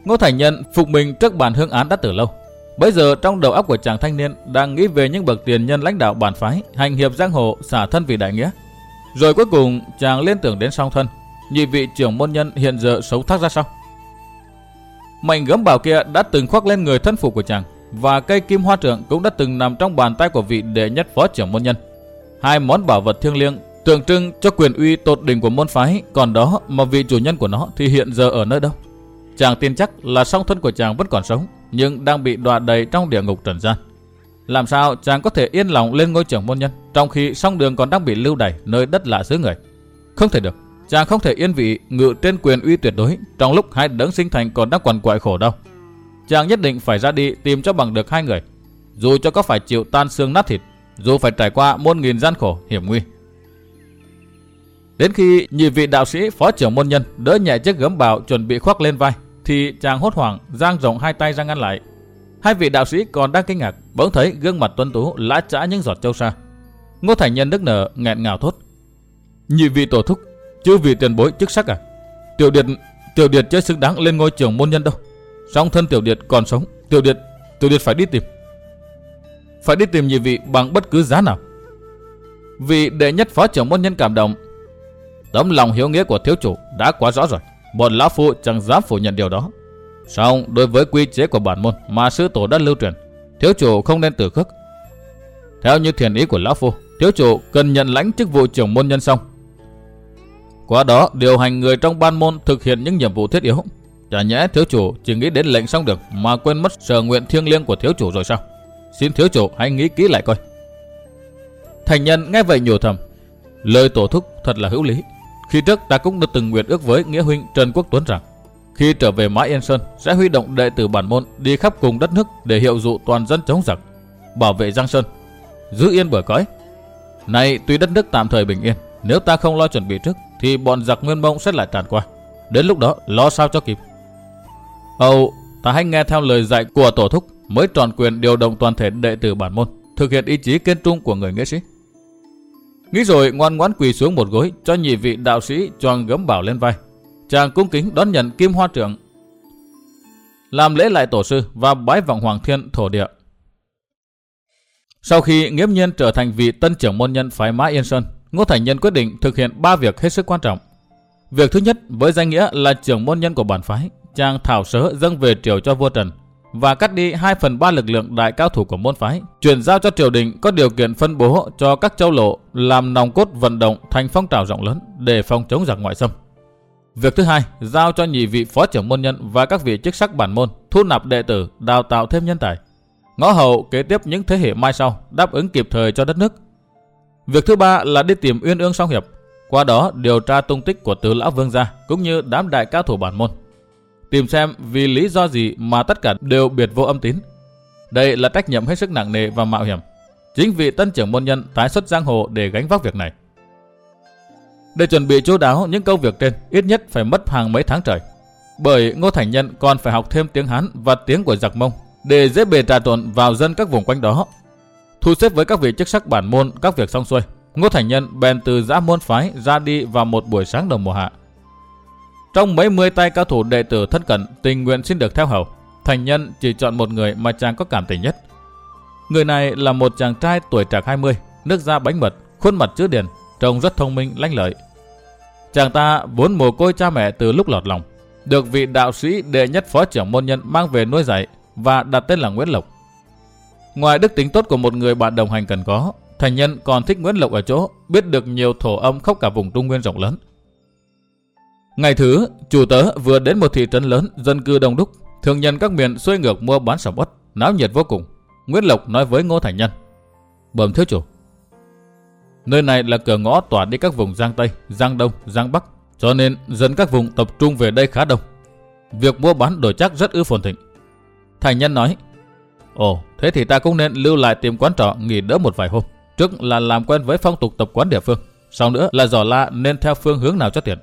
Ngô Thành Nhân phục mình trước bàn hương án đã từ lâu. Bây giờ trong đầu óc của chàng thanh niên đang nghĩ về những bậc tiền nhân lãnh đạo bản phái, hành hiệp giang hồ, xả thân vì đại nghĩa. Rồi cuối cùng chàng liên tưởng đến song thân, nhị vị trưởng môn nhân hiện giờ sống thác ra sao? Mảnh gấm bảo kia đã từng khoác lên người thân phụ của chàng và cây kim hoa trượng cũng đã từng nằm trong bàn tay của vị đệ nhất phó trưởng môn nhân. Hai món bảo vật thiêng liêng tượng trưng cho quyền uy tột đỉnh của môn phái, còn đó mà vị chủ nhân của nó thì hiện giờ ở nơi đâu? Chàng tin chắc là song thân của chàng vẫn còn sống, nhưng đang bị đọa đầy trong địa ngục trần gian. Làm sao chàng có thể yên lòng lên ngôi trưởng môn nhân, trong khi song đường còn đang bị lưu đày nơi đất lạ xứ người? Không thể được. Chàng không thể yên vị ngự trên quyền uy tuyệt đối trong lúc hai đấng sinh thành còn đang quằn quại khổ đâu. Chàng nhất định phải ra đi tìm cho bằng được hai người. Dù cho có phải chịu tan xương nát thịt, dù phải trải qua muôn nghìn gian khổ, hiểm nguy. Đến khi nhị vị đạo sĩ phó trưởng môn nhân đỡ nhẹ chiếc gấm bào chuẩn bị khoác lên vai, thì chàng hốt hoảng giang rộng hai tay ra ngăn lại. Hai vị đạo sĩ còn đang kinh ngạc, bỗng thấy gương mặt tuấn tú lã chã những giọt châu sa. Ngô Thành Nhân nức nở nghẹn ngào thốt: "Nhị vị tổ thúc, chứ vị tiền bối chức sắc à? Tiểu Điệt, Tiểu Điệt chưa xứng đáng lên ngôi trưởng môn nhân đâu. Song thân Tiểu Điệt còn sống, Tiểu Điệt, Tiểu Điệt phải đi tìm. Phải đi tìm nhị vị bằng bất cứ giá nào." Vị đệ nhất phó trưởng môn nhân cảm động. Tấm lòng hiếu nghĩa của thiếu chủ đã quá rõ rồi. Bọn lão phụ chẳng dám phủ nhận điều đó. Song đối với quy chế của bản môn mà sư tổ đã lưu truyền, thiếu chủ không nên tử khước. Theo như thiền ý của lão phu, thiếu chủ cần nhận lãnh chức vụ trưởng môn nhân xong. Qua đó điều hành người trong ban môn thực hiện những nhiệm vụ thiết yếu. Chả nhẽ thiếu chủ chỉ nghĩ đến lệnh xong được mà quên mất sở nguyện thiêng liêng của thiếu chủ rồi sao? Xin thiếu chủ hãy nghĩ kỹ lại coi. Thành nhân nghe vậy nhủ thầm. Lời tổ thúc thật là hữu lý. Khi trước ta cũng đã từng nguyện ước với nghĩa huynh Trần Quốc Tuấn rằng khi trở về Mã Yên Sơn sẽ huy động đệ tử bản môn đi khắp cùng đất nước để hiệu dụ toàn dân chống giặc, bảo vệ Giang Sơn, giữ yên bờ cõi. Này tuy đất nước tạm thời bình yên, nếu ta không lo chuẩn bị trước thì bọn giặc nguyên mông sẽ lại tràn qua. Đến lúc đó lo sao cho kịp. Âu, ta hãy nghe theo lời dạy của tổ thúc mới tròn quyền điều động toàn thể đệ tử bản môn, thực hiện ý chí kiên trung của người nghĩa sĩ. Nghĩ rồi ngoan ngoãn quỳ xuống một gối cho nhị vị đạo sĩ choàng gấm bảo lên vai. Chàng cung kính đón nhận kim hoa trưởng. Làm lễ lại tổ sư và bái vọng hoàng thiên thổ địa. Sau khi nghiễm nhiên trở thành vị tân trưởng môn nhân phái Mã Yên Sơn, Ngô Thành Nhân quyết định thực hiện ba việc hết sức quan trọng. Việc thứ nhất với danh nghĩa là trưởng môn nhân của bản phái, chàng thảo sớ dâng về triều cho vua Trần và cắt đi 2 phần 3 lực lượng đại cao thủ của môn phái, chuyển giao cho triều đình có điều kiện phân bố cho các châu lộ làm nòng cốt vận động thành phong trào rộng lớn để phòng chống giặc ngoại xâm. Việc thứ hai, giao cho nhị vị phó trưởng môn nhân và các vị chức sắc bản môn thu nạp đệ tử, đào tạo thêm nhân tài. Ngõ hậu kế tiếp những thế hệ mai sau, đáp ứng kịp thời cho đất nước. Việc thứ ba là đi tìm Uyên Ương Song Hiệp, qua đó điều tra tung tích của tứ lão vương gia cũng như đám đại cao thủ bản môn tìm xem vì lý do gì mà tất cả đều biệt vô âm tín. Đây là trách nhiệm hết sức nặng nề và mạo hiểm. Chính vị tân trưởng môn nhân tái xuất giang hồ để gánh vác việc này. Để chuẩn bị chú đáo những câu việc trên, ít nhất phải mất hàng mấy tháng trời. Bởi Ngô Thành Nhân còn phải học thêm tiếng Hán và tiếng của giặc mông để dễ bề trà trộn vào dân các vùng quanh đó. Thu xếp với các vị chức sắc bản môn các việc xong xuôi, Ngô Thành Nhân bèn từ giã môn phái ra đi vào một buổi sáng đầu mùa hạ. Trong mấy mươi tay cao thủ đệ tử thân cận tình nguyện xin được theo hầu, thành nhân chỉ chọn một người mà chàng có cảm tình nhất. Người này là một chàng trai tuổi trạc 20, nước da bánh mật, khuôn mặt chứa điền, trông rất thông minh, lanh lợi. Chàng ta vốn mồ côi cha mẹ từ lúc lọt lòng, được vị đạo sĩ đệ nhất phó trưởng môn nhân mang về nuôi dạy và đặt tên là Nguyễn Lộc. Ngoài đức tính tốt của một người bạn đồng hành cần có, thành nhân còn thích Nguyễn Lộc ở chỗ biết được nhiều thổ âm khắp cả vùng Trung Nguyên rộng lớn. Ngày thứ, chủ tớ vừa đến một thị trấn lớn, dân cư đông đúc, thường nhân các miền xuôi ngược mua bán sầm uất, náo nhiệt vô cùng. Nguyễn Lộc nói với Ngô Thành Nhân. Bẩm thiếu chủ. Nơi này là cửa ngõ tỏa đi các vùng Giang Tây, Giang Đông, Giang Bắc, cho nên dân các vùng tập trung về đây khá đông. Việc mua bán đổi chắc rất ư phồn thịnh. Thành Nhân nói, Ồ, thế thì ta cũng nên lưu lại tìm quán trọ nghỉ đỡ một vài hôm. Trước là làm quen với phong tục tập quán địa phương. Sau nữa là dò la nên theo phương hướng nào cho tiện.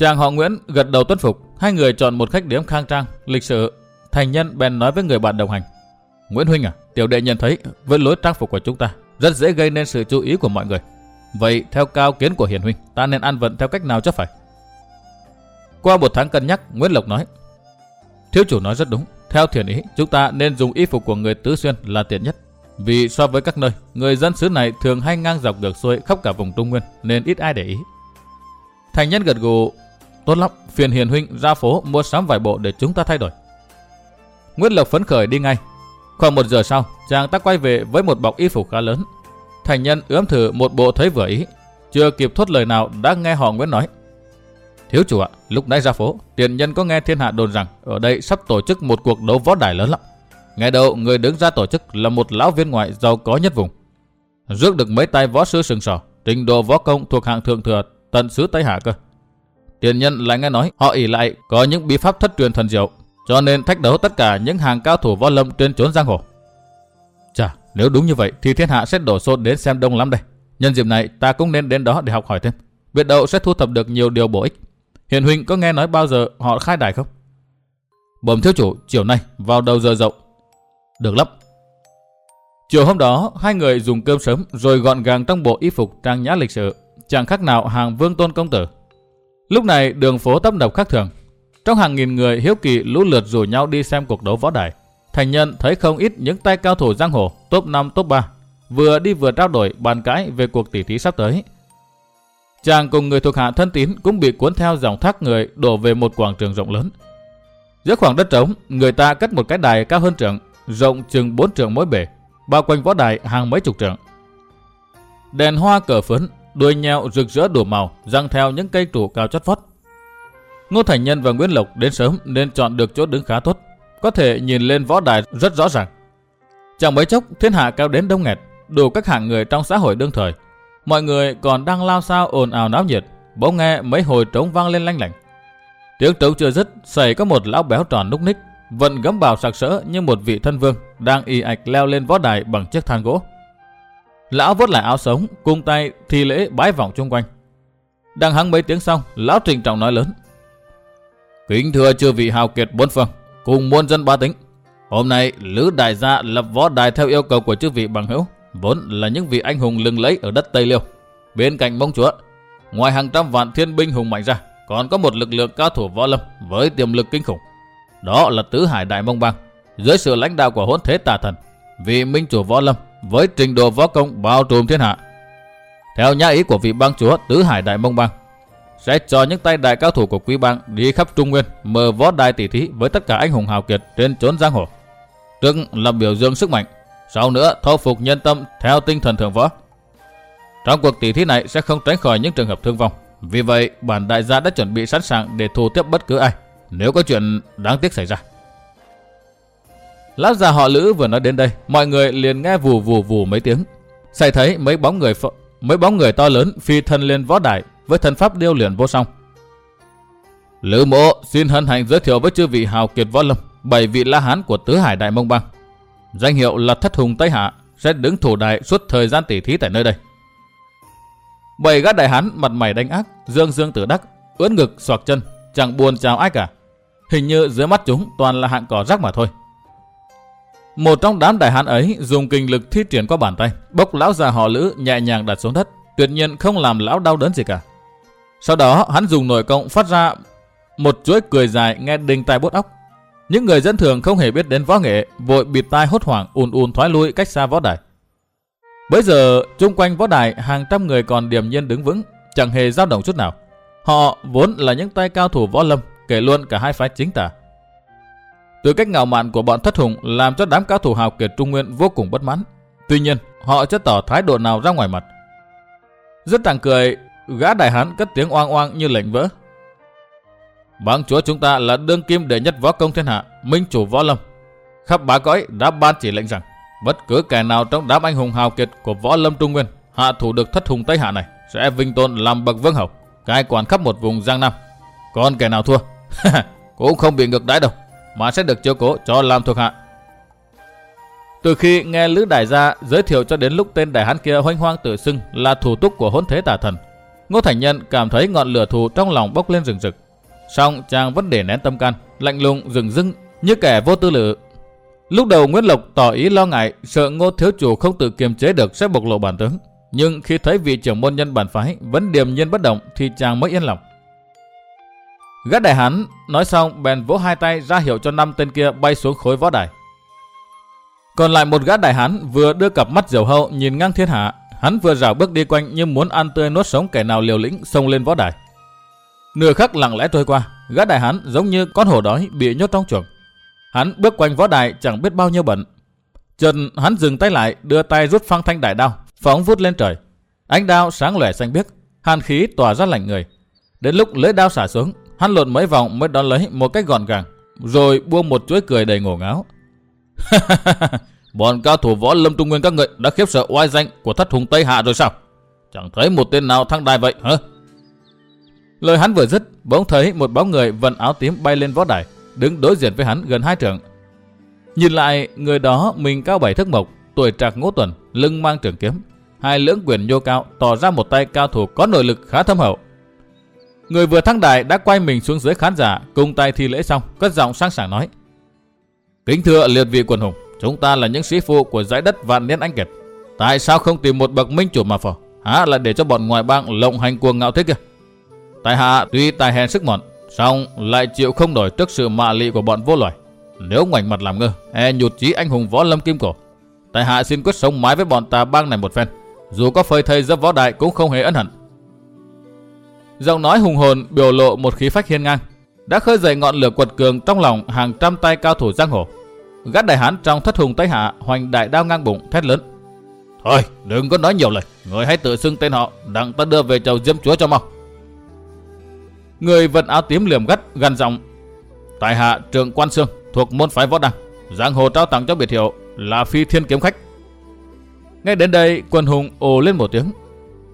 Chàng họ Nguyễn gật đầu tuân phục, hai người chọn một khách điếm khang trang, lịch sự. Thành nhân bèn nói với người bạn đồng hành. Nguyễn Huynh à, tiểu đệ nhận thấy với lối trang phục của chúng ta rất dễ gây nên sự chú ý của mọi người. Vậy theo cao kiến của Hiền Huynh, ta nên ăn vận theo cách nào cho phải? Qua một tháng cân nhắc, Nguyễn Lộc nói. Thiếu chủ nói rất đúng. Theo thiền ý, chúng ta nên dùng y phục của người tứ xuyên là tiện nhất. Vì so với các nơi, người dân xứ này thường hay ngang dọc được xuôi khắp cả vùng Trung Nguyên nên ít ai để ý. Thành nhân gật gù Tốt lắm, phiền hiền huynh ra phố mua sắm vài bộ để chúng ta thay đổi. Nguyễn Lộc phấn khởi đi ngay. Khoảng một giờ sau, chàng ta quay về với một bọc y phục khá lớn. Thành nhân ướm thử một bộ thấy vừa ý. Chưa kịp thốt lời nào đã nghe họ Nguyễn nói. Thiếu chủ ạ, lúc nãy ra phố, tiền nhân có nghe thiên hạ đồn rằng ở đây sắp tổ chức một cuộc đấu võ đài lớn lắm. Ngày đầu, người đứng ra tổ chức là một lão viên ngoại giàu có nhất vùng. Rước được mấy tay võ sư sừng sỏ trình độ võ công thuộc hạng thượng thừa tận xứ Tây Hạ cơ. Tiền nhân lại nghe nói họ ỉ lại có những bí pháp thất truyền thần diệu, cho nên thách đấu tất cả những hàng cao thủ võ lâm trên chốn giang hồ. Chà, nếu đúng như vậy thì thiên hạ sẽ đổ xô đến xem đông lắm đây. Nhân dịp này ta cũng nên đến đó để học hỏi thêm. Biết đâu sẽ thu thập được nhiều điều bổ ích. Hiền huynh có nghe nói bao giờ họ khai đài không? Bẩm thiếu chủ, chiều nay vào đầu giờ rộng. Được lắm. Chiều hôm đó, hai người dùng cơm sớm rồi gọn gàng trong bộ y phục trang nhã lịch sự, chẳng khác nào hàng vương tôn công tử. Lúc này đường phố tấp nập khác thường. Trong hàng nghìn người hiếu kỳ lũ lượt rủ nhau đi xem cuộc đấu võ đài. Thành nhân thấy không ít những tay cao thủ giang hồ top 5 top 3 vừa đi vừa trao đổi bàn cãi về cuộc tỷ thí sắp tới. Chàng cùng người thuộc hạ thân tín cũng bị cuốn theo dòng thác người đổ về một quảng trường rộng lớn. Giữa khoảng đất trống, người ta cất một cái đài cao hơn trường, rộng chừng 4 trường mỗi bể, bao quanh võ đài hàng mấy chục trường. Đèn hoa cờ phấn, đuôi nheo rực rỡ đủ màu, răng theo những cây trụ cao chót vót. Ngô Thành Nhân và Nguyễn Lộc đến sớm nên chọn được chỗ đứng khá tốt, có thể nhìn lên võ đài rất rõ ràng. Chẳng mấy chốc thiên hạ cao đến đông nghẹt, đủ các hạng người trong xã hội đương thời. Mọi người còn đang lao sao ồn ào náo nhiệt, bỗng nghe mấy hồi trống vang lên lanh lảnh. Tiếng trống chưa dứt, xảy có một lão béo tròn núc ních, vận gấm bào sặc sỡ như một vị thân vương đang y ạch leo lên võ đài bằng chiếc thang gỗ. Lão vớt lại áo sống, cung tay thi lễ bái vòng chung quanh. Đang hắng mấy tiếng xong, lão trình trọng nói lớn. Kính thưa chư vị hào kiệt bốn phần cùng muôn dân ba tính. Hôm nay, Lữ Đại gia lập võ đài theo yêu cầu của chư vị bằng hữu, vốn là những vị anh hùng lừng lẫy ở đất Tây Liêu. Bên cạnh mông chúa, ngoài hàng trăm vạn thiên binh hùng mạnh ra, còn có một lực lượng cao thủ võ lâm với tiềm lực kinh khủng. Đó là Tứ Hải Đại Mông Bang, dưới sự lãnh đạo của hỗn thế tà thần, vị minh chủ võ lâm với trình độ võ công bao trùm thiên hạ. Theo nhã ý của vị bang chúa Tứ Hải Đại Mông Bang, sẽ cho những tay đại cao thủ của quý bang đi khắp Trung Nguyên mở võ đài tỷ thí với tất cả anh hùng hào kiệt trên chốn giang hồ. Trước là biểu dương sức mạnh, sau nữa thâu phục nhân tâm theo tinh thần thượng võ. Trong cuộc tỷ thí này sẽ không tránh khỏi những trường hợp thương vong. Vì vậy, bản đại gia đã chuẩn bị sẵn sàng để thu tiếp bất cứ ai nếu có chuyện đáng tiếc xảy ra lát già họ Lữ vừa nói đến đây, mọi người liền nghe vù vù vù mấy tiếng. Xảy thấy mấy bóng người mấy bóng người to lớn phi thân lên võ đài với thần pháp điêu luyện vô song. Lữ mộ xin hân hạnh giới thiệu với chư vị hào kiệt võ lâm, bảy vị la hán của tứ hải đại mông bang. Danh hiệu là thất hùng Tây Hạ sẽ đứng thủ đại suốt thời gian tỷ thí tại nơi đây. Bảy gã đại hán mặt mày đánh ác, dương dương tử đắc, ướn ngực xoạc chân, chẳng buồn chào ai cả. Hình như dưới mắt chúng toàn là hạng cỏ rác mà thôi. Một trong đám đại hán ấy dùng kinh lực thi triển qua bàn tay, bốc lão già họ lữ nhẹ nhàng đặt xuống đất, tuyệt nhiên không làm lão đau đớn gì cả. Sau đó hắn dùng nội công phát ra một chuỗi cười dài nghe đinh tai bút óc. Những người dân thường không hề biết đến võ nghệ, vội bịt tai hốt hoảng ùn ùn thoái lui cách xa võ đài. Bây giờ, chung quanh võ đài hàng trăm người còn điềm nhiên đứng vững, chẳng hề dao động chút nào. Họ vốn là những tay cao thủ võ lâm, kể luôn cả hai phái chính tả. Từ cách ngạo mạn của bọn thất hùng làm cho đám cao thủ hào kiệt Trung Nguyên vô cùng bất mãn. Tuy nhiên, họ chưa tỏ thái độ nào ra ngoài mặt. Rất tàng cười, gã đại hán cất tiếng oang oang như lệnh vỡ. Bang chúa chúng ta là đương kim đệ nhất võ công thiên hạ, minh chủ võ lâm. Khắp bá cõi đã ban chỉ lệnh rằng bất cứ kẻ nào trong đám anh hùng hào kiệt của võ lâm Trung Nguyên hạ thủ được thất hùng Tây Hạ này sẽ vinh tôn làm bậc vương hầu, cai quản khắp một vùng Giang Nam. Còn kẻ nào thua, *laughs* cũng không bị ngược đãi đâu, mà sẽ được chiếu cố cho làm thuộc hạ. Từ khi nghe Lữ Đại gia giới thiệu cho đến lúc tên đại hán kia hoanh hoang tự xưng là thủ túc của hỗn thế tà thần, Ngô Thành Nhân cảm thấy ngọn lửa thù trong lòng bốc lên rừng rực. Song chàng vẫn để nén tâm can, lạnh lùng rừng rưng như kẻ vô tư lự. Lúc đầu Nguyễn Lộc tỏ ý lo ngại, sợ Ngô thiếu chủ không tự kiềm chế được sẽ bộc lộ bản tướng. Nhưng khi thấy vị trưởng môn nhân bản phái vẫn điềm nhiên bất động thì chàng mới yên lòng. Gã đại hán nói xong bèn vỗ hai tay ra hiệu cho năm tên kia bay xuống khối võ đài. Còn lại một gã đại hán vừa đưa cặp mắt diều hâu nhìn ngang thiên hạ, hắn vừa rảo bước đi quanh như muốn ăn tươi nuốt sống kẻ nào liều lĩnh xông lên võ đài. Nửa khắc lặng lẽ trôi qua, gã đại hán giống như con hổ đói bị nhốt trong chuồng. Hắn bước quanh võ đài chẳng biết bao nhiêu bận. Chợt hắn dừng tay lại, đưa tay rút phăng thanh đại đao, phóng vút lên trời. Ánh đao sáng lòe xanh biếc, hàn khí tỏa ra lạnh người. Đến lúc lưỡi đao xả xuống, hắn lộn mấy vòng mới đón lấy một cách gọn gàng, rồi buông một chuỗi cười đầy ngổ ngáo. *laughs* Bọn cao thủ võ lâm trung nguyên các người đã khiếp sợ oai danh của thất hùng Tây Hạ rồi sao? Chẳng thấy một tên nào thăng đài vậy hả? Lời hắn vừa dứt, bỗng thấy một bóng người vận áo tím bay lên võ đài, đứng đối diện với hắn gần hai trượng. Nhìn lại, người đó mình cao bảy thước mộc, tuổi trạc ngũ tuần, lưng mang trường kiếm. hai lưỡng quyền nhô cao tỏ ra một tay cao thủ có nội lực khá thâm hậu. Người vừa thăng đài đã quay mình xuống dưới khán giả, cùng tay thi lễ xong, cất giọng sang sảng nói. Kính thưa liệt vị quần hùng, chúng ta là những sĩ phụ của giải đất vạn niên anh kiệt. Tại sao không tìm một bậc minh chủ mà phò? Hả là để cho bọn ngoại bang lộng hành cuồng ngạo thế kia? Tại hạ tuy tài hèn sức mọn, song lại chịu không nổi trước sự mạ lị của bọn vô loài. Nếu ngoảnh mặt làm ngơ, e nhụt chí anh hùng võ lâm kim cổ. Tại hạ xin quyết sống mái với bọn tà bang này một phen. Dù có phơi thây dấp võ đại cũng không hề ân hận. Giọng nói hùng hồn biểu lộ một khí phách hiên ngang, đã khơi dậy ngọn lửa quật cường trong lòng hàng trăm tay cao thủ giang hồ. Gắt đại hán trong thất hùng tây hạ hoành đại đao ngang bụng thét lớn. Thôi, đừng có nói nhiều lời, người hãy tự xưng tên họ, đặng ta đưa về chầu diêm chúa cho mau. Người vận áo tím liềm gắt gần giọng. Tại hạ trưởng quan sương thuộc môn phái võ đăng, giang hồ trao tặng cho biệt hiệu là phi thiên kiếm khách. Ngay đến đây, quân hùng ồ lên một tiếng.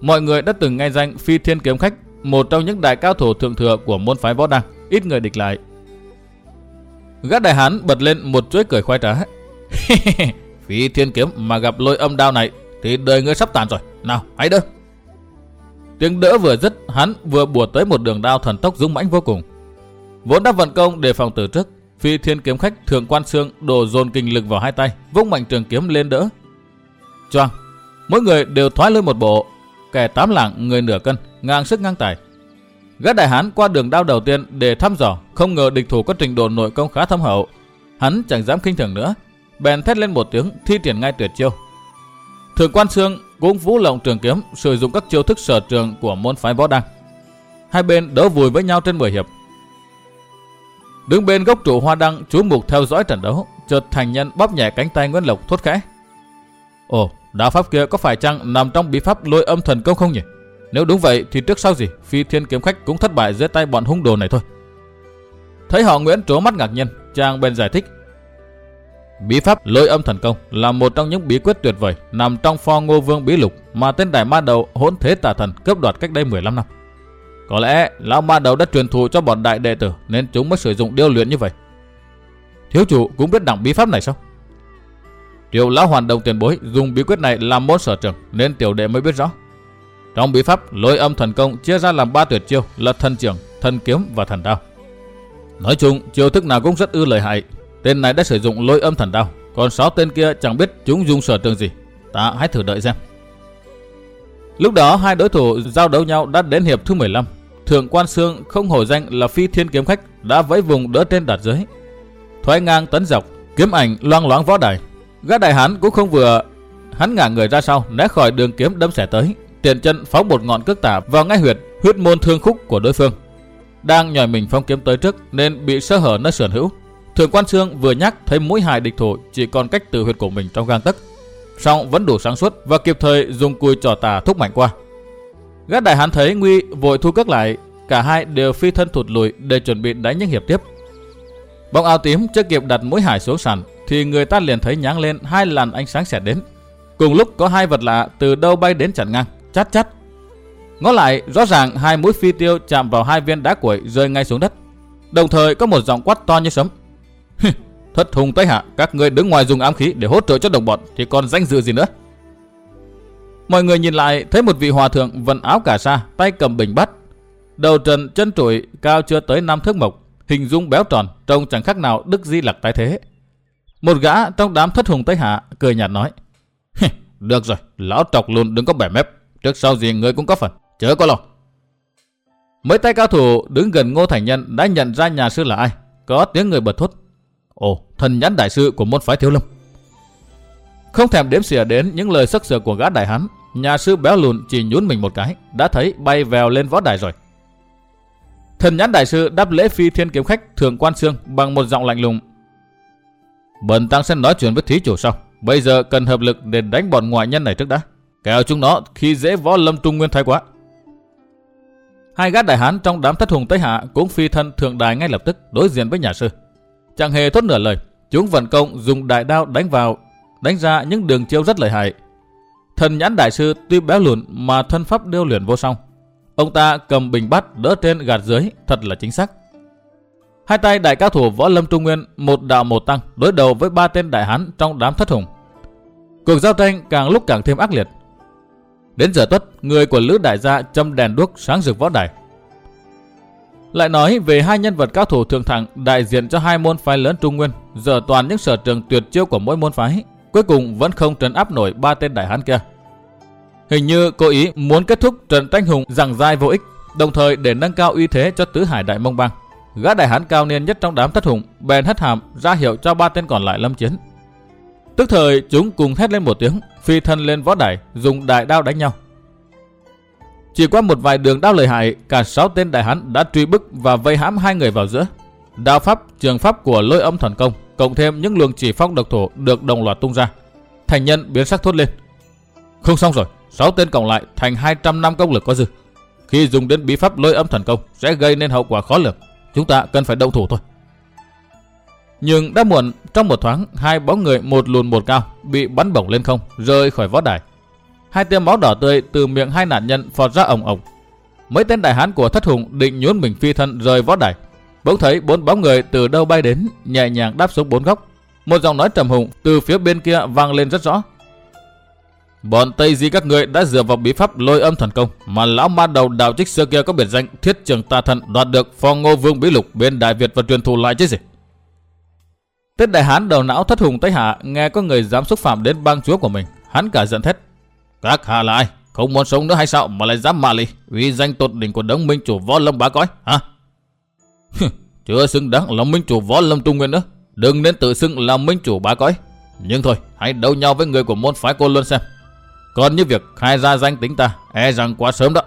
Mọi người đã từng nghe danh phi thiên kiếm khách, một trong những đại cao thủ thượng thừa của môn phái võ đăng, ít người địch lại. Gã đại hán bật lên một chuỗi cười khoai trá. *laughs* phi thiên kiếm mà gặp lôi âm đao này thì đời ngươi sắp tàn rồi. Nào, hãy đỡ. Tiếng đỡ vừa dứt, hắn vừa bùa tới một đường đao thần tốc dũng mãnh vô cùng. Vốn đã vận công đề phòng từ trước, phi thiên kiếm khách thượng quan xương đổ dồn kinh lực vào hai tay, vung mạnh trường kiếm lên đỡ. Choang, mỗi người đều thoái lui một bộ, kẻ tám lạng người nửa cân, ngang sức ngang tài. Gã đại hán qua đường đao đầu tiên để thăm dò, không ngờ địch thủ có trình độ nội công khá thâm hậu. Hắn chẳng dám khinh thường nữa, bèn thét lên một tiếng thi triển ngay tuyệt chiêu. Thượng quan xương cũng vũ lộng trường kiếm, sử dụng các chiêu thức sở trường của môn phái võ đăng. Hai bên đấu vùi với nhau trên 10 hiệp. Đứng bên gốc trụ hoa đăng, chú mục theo dõi trận đấu, chợt thành nhân bóp nhẹ cánh tay Nguyễn Lộc thốt khẽ. Ồ, đạo pháp kia có phải chăng nằm trong bí pháp lôi âm thần công không nhỉ? Nếu đúng vậy thì trước sau gì phi thiên kiếm khách cũng thất bại dưới tay bọn hung đồ này thôi. Thấy họ Nguyễn trố mắt ngạc nhiên, chàng bèn giải thích. Bí pháp lôi âm thần công là một trong những bí quyết tuyệt vời nằm trong pho ngô vương bí lục mà tên đại ma đầu hỗn thế tà thần cướp đoạt cách đây 15 năm. Có lẽ lão ma đầu đã truyền thụ cho bọn đại đệ tử nên chúng mới sử dụng điêu luyện như vậy. Thiếu chủ cũng biết đẳng bí pháp này sao? Tiểu lão hoàn đồng tiền bối dùng bí quyết này làm môn sở trường nên tiểu đệ mới biết rõ. Trong bí pháp lôi âm thần công chia ra làm ba tuyệt chiêu là thần trưởng, thần kiếm và thần đao. Nói chung chiêu thức nào cũng rất ư lợi hại. Tên này đã sử dụng lôi âm thần đao, còn sáu tên kia chẳng biết chúng dùng sở trường gì. Ta hãy thử đợi xem. Lúc đó hai đối thủ giao đấu nhau đã đến hiệp thứ 15. Thượng quan Sương không hổ danh là phi thiên kiếm khách đã vẫy vùng đỡ trên đạt dưới. Thoái ngang tấn dọc, kiếm ảnh loang loáng võ đài. Gã đại hán cũng không vừa, hắn ngả người ra sau né khỏi đường kiếm đâm xẻ tới, tiền chân phóng một ngọn cước tả vào ngay huyệt huyết môn thương khúc của đối phương. Đang nhòi mình phong kiếm tới trước nên bị sơ hở nơi sườn hữu. Thượng quan xương vừa nhắc thấy mũi hài địch thủ chỉ còn cách từ huyệt của mình trong gang tấc, song vẫn đủ sáng suốt và kịp thời dùng cùi trò tà thúc mạnh qua. Gã đại hán thấy nguy vội thu cước lại, cả hai đều phi thân thụt lùi để chuẩn bị đánh những hiệp tiếp. Bóng áo tím chưa kịp đặt mũi hải xuống sàn thì người ta liền thấy nháng lên hai làn ánh sáng xẹt đến. Cùng lúc có hai vật lạ từ đâu bay đến chặn ngang, chát chát. Ngó lại, rõ ràng hai mũi phi tiêu chạm vào hai viên đá cuội rơi ngay xuống đất. Đồng thời có một giọng quát to như sấm. *laughs* Thất hùng tới Hạ, các người đứng ngoài dùng ám khí để hỗ trợ cho đồng bọn thì còn danh dự gì nữa. Mọi người nhìn lại thấy một vị hòa thượng vận áo cả sa, tay cầm bình bát. Đầu trần chân trụi, cao chưa tới năm thước mộc, hình dung béo tròn, trông chẳng khác nào Đức Di Lặc tái thế. Một gã trong đám thất hùng Tây Hạ cười nhạt nói. Được rồi, lão trọc luôn đừng có bẻ mép. Trước sau gì người cũng có phần, chớ có lo. Mấy tay cao thủ đứng gần Ngô Thành Nhân đã nhận ra nhà sư là ai. Có tiếng người bật thốt. Ồ, thần nhãn đại sư của môn phái thiếu lâm. Không thèm đếm xỉa đến những lời sắc sửa của gã đại hán, nhà sư béo lùn chỉ nhún mình một cái, đã thấy bay vèo lên võ đài rồi. Thần nhãn đại sư đáp lễ phi thiên kiếm khách thường quan xương bằng một giọng lạnh lùng. Bần tăng sẽ nói chuyện với thí chủ sau. Bây giờ cần hợp lực để đánh bọn ngoại nhân này trước đã. Kẻo chúng nó khi dễ võ lâm trung nguyên thái quá. Hai gã đại hán trong đám thất hùng Tây Hạ cũng phi thân thượng đài ngay lập tức đối diện với nhà sư. Chẳng hề thốt nửa lời, chúng vận công dùng đại đao đánh vào, đánh ra những đường chiêu rất lợi hại. Thần nhãn đại sư tuy béo lùn mà thân pháp điêu luyện vô song. Ông ta cầm bình bát đỡ trên gạt dưới, thật là chính xác. Hai tay đại cao thủ võ lâm trung nguyên, một đạo một tăng, đối đầu với ba tên đại hán trong đám thất hùng. Cuộc giao tranh càng lúc càng thêm ác liệt. Đến giờ tuất, người của Lữ Đại gia châm đèn đuốc sáng rực võ đài. Lại nói về hai nhân vật cao thủ thượng thẳng đại diện cho hai môn phái lớn Trung Nguyên, giờ toàn những sở trường tuyệt chiêu của mỗi môn phái, cuối cùng vẫn không trấn áp nổi ba tên đại hán kia. Hình như cố ý muốn kết thúc trận tranh hùng rằng dai vô ích, đồng thời để nâng cao uy thế cho tứ hải đại mông bang. Gã đại hán cao niên nhất trong đám thất hùng bèn hất hàm ra hiệu cho ba tên còn lại lâm chiến. Tức thời chúng cùng hét lên một tiếng, phi thân lên võ đài, dùng đại đao đánh nhau. Chỉ qua một vài đường đao lợi hại, cả sáu tên đại hán đã truy bức và vây hãm hai người vào giữa. Đao pháp, trường pháp của lôi âm thần công, cộng thêm những luồng chỉ phong độc thổ được đồng loạt tung ra. Thành nhân biến sắc thốt lên. Không xong rồi, sáu tên cộng lại thành 200 năm công lực có dư. Khi dùng đến bí pháp lôi âm thần công sẽ gây nên hậu quả khó lường. Chúng ta cần phải động thủ thôi. Nhưng đã muộn, trong một thoáng, hai bóng người một lùn một cao bị bắn bổng lên không, rơi khỏi võ đài. Hai tia máu đỏ tươi từ miệng hai nạn nhân phọt ra ổng ổng. Mấy tên đại hán của thất hùng định nhún mình phi thân rời võ đài. Bỗng thấy bốn bóng người từ đâu bay đến, nhẹ nhàng đáp xuống bốn góc. Một giọng nói trầm hùng từ phía bên kia vang lên rất rõ. Bọn Tây Di các người đã dựa vào bí pháp lôi âm thần công mà lão ma đầu đạo trích xưa kia có biệt danh thiết trường tà thần đoạt được phong ngô vương bí lục bên Đại Việt và truyền thụ lại chứ gì. Tết đại hán đầu não thất hùng Tây Hạ nghe có người dám xúc phạm đến bang chúa của mình, hắn cả giận thét. Các hạ là ai? Không muốn sống nữa hay sao mà lại dám mạ lì vì danh tột đỉnh của đấng minh chủ võ lâm bá cõi hả? Chưa xứng đáng là minh chủ võ lâm trung nguyên nữa. Đừng nên tự xưng là minh chủ bá cõi. Nhưng thôi, hãy đấu nhau với người của môn phái cô luôn xem. Còn như việc khai ra danh tính ta, e rằng quá sớm đó.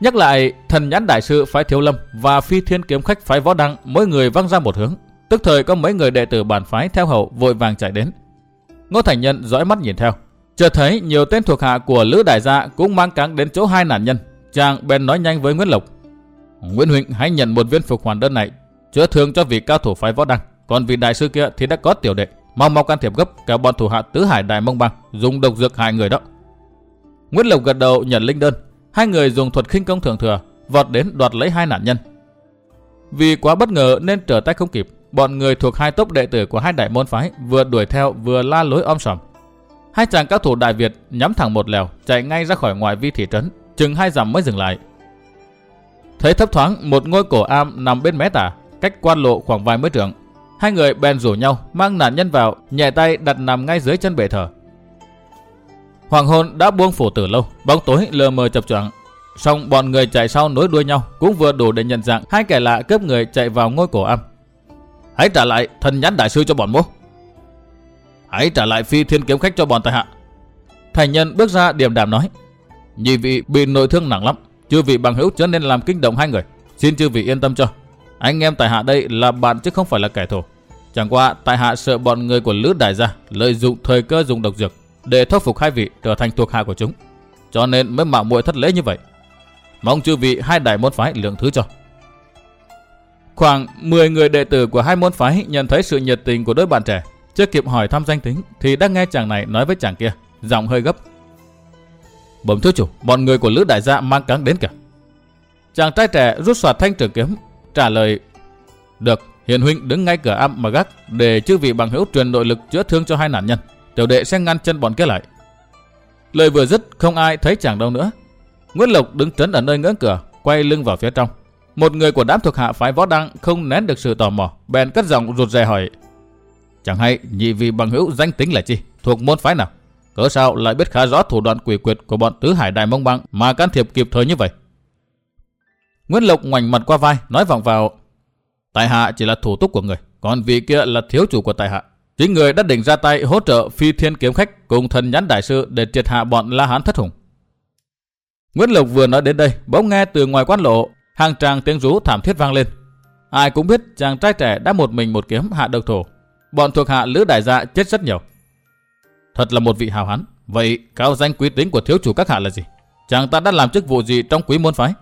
Nhắc lại, thần nhãn đại sư phái thiếu lâm và phi thiên kiếm khách phái võ đăng mỗi người văng ra một hướng. Tức thời có mấy người đệ tử bản phái theo hậu vội vàng chạy đến. Ngô Thành Nhân dõi mắt nhìn theo. Chợt thấy nhiều tên thuộc hạ của Lữ Đại Gia cũng mang cáng đến chỗ hai nạn nhân. Chàng bèn nói nhanh với Nguyễn Lộc. Nguyễn Huỳnh hãy nhận một viên phục hoàn đơn này, chữa thương cho vị cao thủ phái võ đăng. Còn vị đại sư kia thì đã có tiểu đệ, mau mau can thiệp gấp cả bọn thủ hạ tứ hải đại mông băng dùng độc dược hại người đó. Nguyễn Lộc gật đầu nhận linh đơn, hai người dùng thuật khinh công thường thừa vọt đến đoạt lấy hai nạn nhân. Vì quá bất ngờ nên trở tay không kịp, bọn người thuộc hai tốc đệ tử của hai đại môn phái vừa đuổi theo vừa la lối om sòm. Hai chàng cao thủ Đại Việt nhắm thẳng một lèo chạy ngay ra khỏi ngoài vi thị trấn, chừng hai dặm mới dừng lại. Thấy thấp thoáng một ngôi cổ am nằm bên mé tả, cách quan lộ khoảng vài mươi trượng. Hai người bèn rủ nhau mang nạn nhân vào, nhẹ tay đặt nằm ngay dưới chân bệ thờ. Hoàng hôn đã buông phủ từ lâu, bóng tối lờ mờ chập choạng. Xong bọn người chạy sau nối đuôi nhau cũng vừa đủ để nhận dạng hai kẻ lạ cướp người chạy vào ngôi cổ âm Hãy trả lại thần nhãn đại sư cho bọn bố. Hãy trả lại phi thiên kiếm khách cho bọn tài hạ. Thành nhân bước ra điềm đạm nói. Nhị vị bị nội thương nặng lắm. Chư vị bằng hữu cho nên làm kinh động hai người. Xin chư vị yên tâm cho. Anh em tài hạ đây là bạn chứ không phải là kẻ thù. Chẳng qua tài hạ sợ bọn người của Lữ Đại gia lợi dụng thời cơ dùng độc dược để thuyết phục hai vị trở thành thuộc hạ của chúng. Cho nên mới mạo muội thất lễ như vậy. Mong chư vị hai đại môn phái lượng thứ cho. Khoảng 10 người đệ tử của hai môn phái nhận thấy sự nhiệt tình của đôi bạn trẻ. Chưa kịp hỏi thăm danh tính thì đã nghe chàng này nói với chàng kia, giọng hơi gấp. Bẩm thiếu chủ, bọn người của Lữ Đại gia mang cáng đến kìa. Chàng trai trẻ rút soạt thanh trường kiếm, trả lời Được, hiền huynh đứng ngay cửa am mà gác để chư vị bằng hữu truyền nội lực chữa thương cho hai nạn nhân. Tiểu đệ sẽ ngăn chân bọn kia lại. Lời vừa dứt không ai thấy chàng đâu nữa. Nguyễn Lộc đứng trấn ở nơi ngưỡng cửa, quay lưng vào phía trong. Một người của đám thuộc hạ phái võ đăng không nén được sự tò mò, bèn cất giọng rụt rè hỏi. Chẳng hay nhị vị bằng hữu danh tính là chi, thuộc môn phái nào? Cớ sao lại biết khá rõ thủ đoạn quỷ quyệt của bọn tứ hải đại mông băng mà can thiệp kịp thời như vậy? Nguyễn Lộc ngoảnh mặt qua vai, nói vọng vào. Tại hạ chỉ là thủ túc của người, còn vị kia là thiếu chủ của tại hạ. Chính người đã định ra tay hỗ trợ phi thiên kiếm khách cùng thần nhãn đại sư để triệt hạ bọn La Hán thất hùng. Nguyễn Lộc vừa nói đến đây, bỗng nghe từ ngoài quán lộ, hàng tràng tiếng rú thảm thiết vang lên. Ai cũng biết chàng trai trẻ đã một mình một kiếm hạ độc thổ. Bọn thuộc hạ Lữ Đại Gia chết rất nhiều. Thật là một vị hào hán. Vậy cao danh quý tính của thiếu chủ các hạ là gì? Chàng ta đã làm chức vụ gì trong quý môn phái?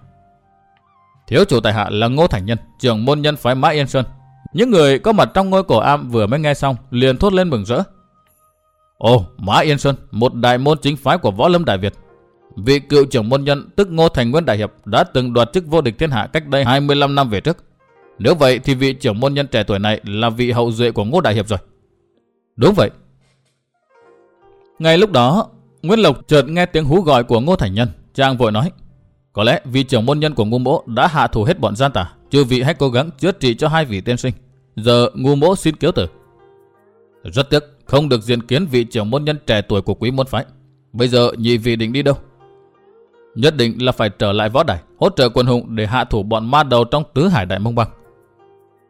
Thiếu chủ tại hạ là Ngô Thành Nhân, trưởng môn nhân phái Mã Yên Sơn. Những người có mặt trong ngôi cổ am vừa mới nghe xong liền thốt lên mừng rỡ. Ồ, Mã Yên Sơn, một đại môn chính phái của võ lâm Đại Việt. Vị cựu trưởng môn nhân tức Ngô Thành Nguyên Đại Hiệp đã từng đoạt chức vô địch thiên hạ cách đây 25 năm về trước. Nếu vậy thì vị trưởng môn nhân trẻ tuổi này là vị hậu duệ của Ngô Đại Hiệp rồi. Đúng vậy. Ngay lúc đó, Nguyễn Lộc chợt nghe tiếng hú gọi của Ngô Thành Nhân, chàng vội nói: "Có lẽ vị trưởng môn nhân của ngu Mỗ đã hạ thủ hết bọn gian tà, chư vị hãy cố gắng chữa trị cho hai vị tiên sinh. Giờ ngu Mỗ xin kiếu tử." Rất tiếc, không được diện kiến vị trưởng môn nhân trẻ tuổi của quý môn phái. Bây giờ nhị vị định đi đâu? Nhất định là phải trở lại võ đài, hỗ trợ quân hùng để hạ thủ bọn ma đầu trong tứ hải đại mông băng.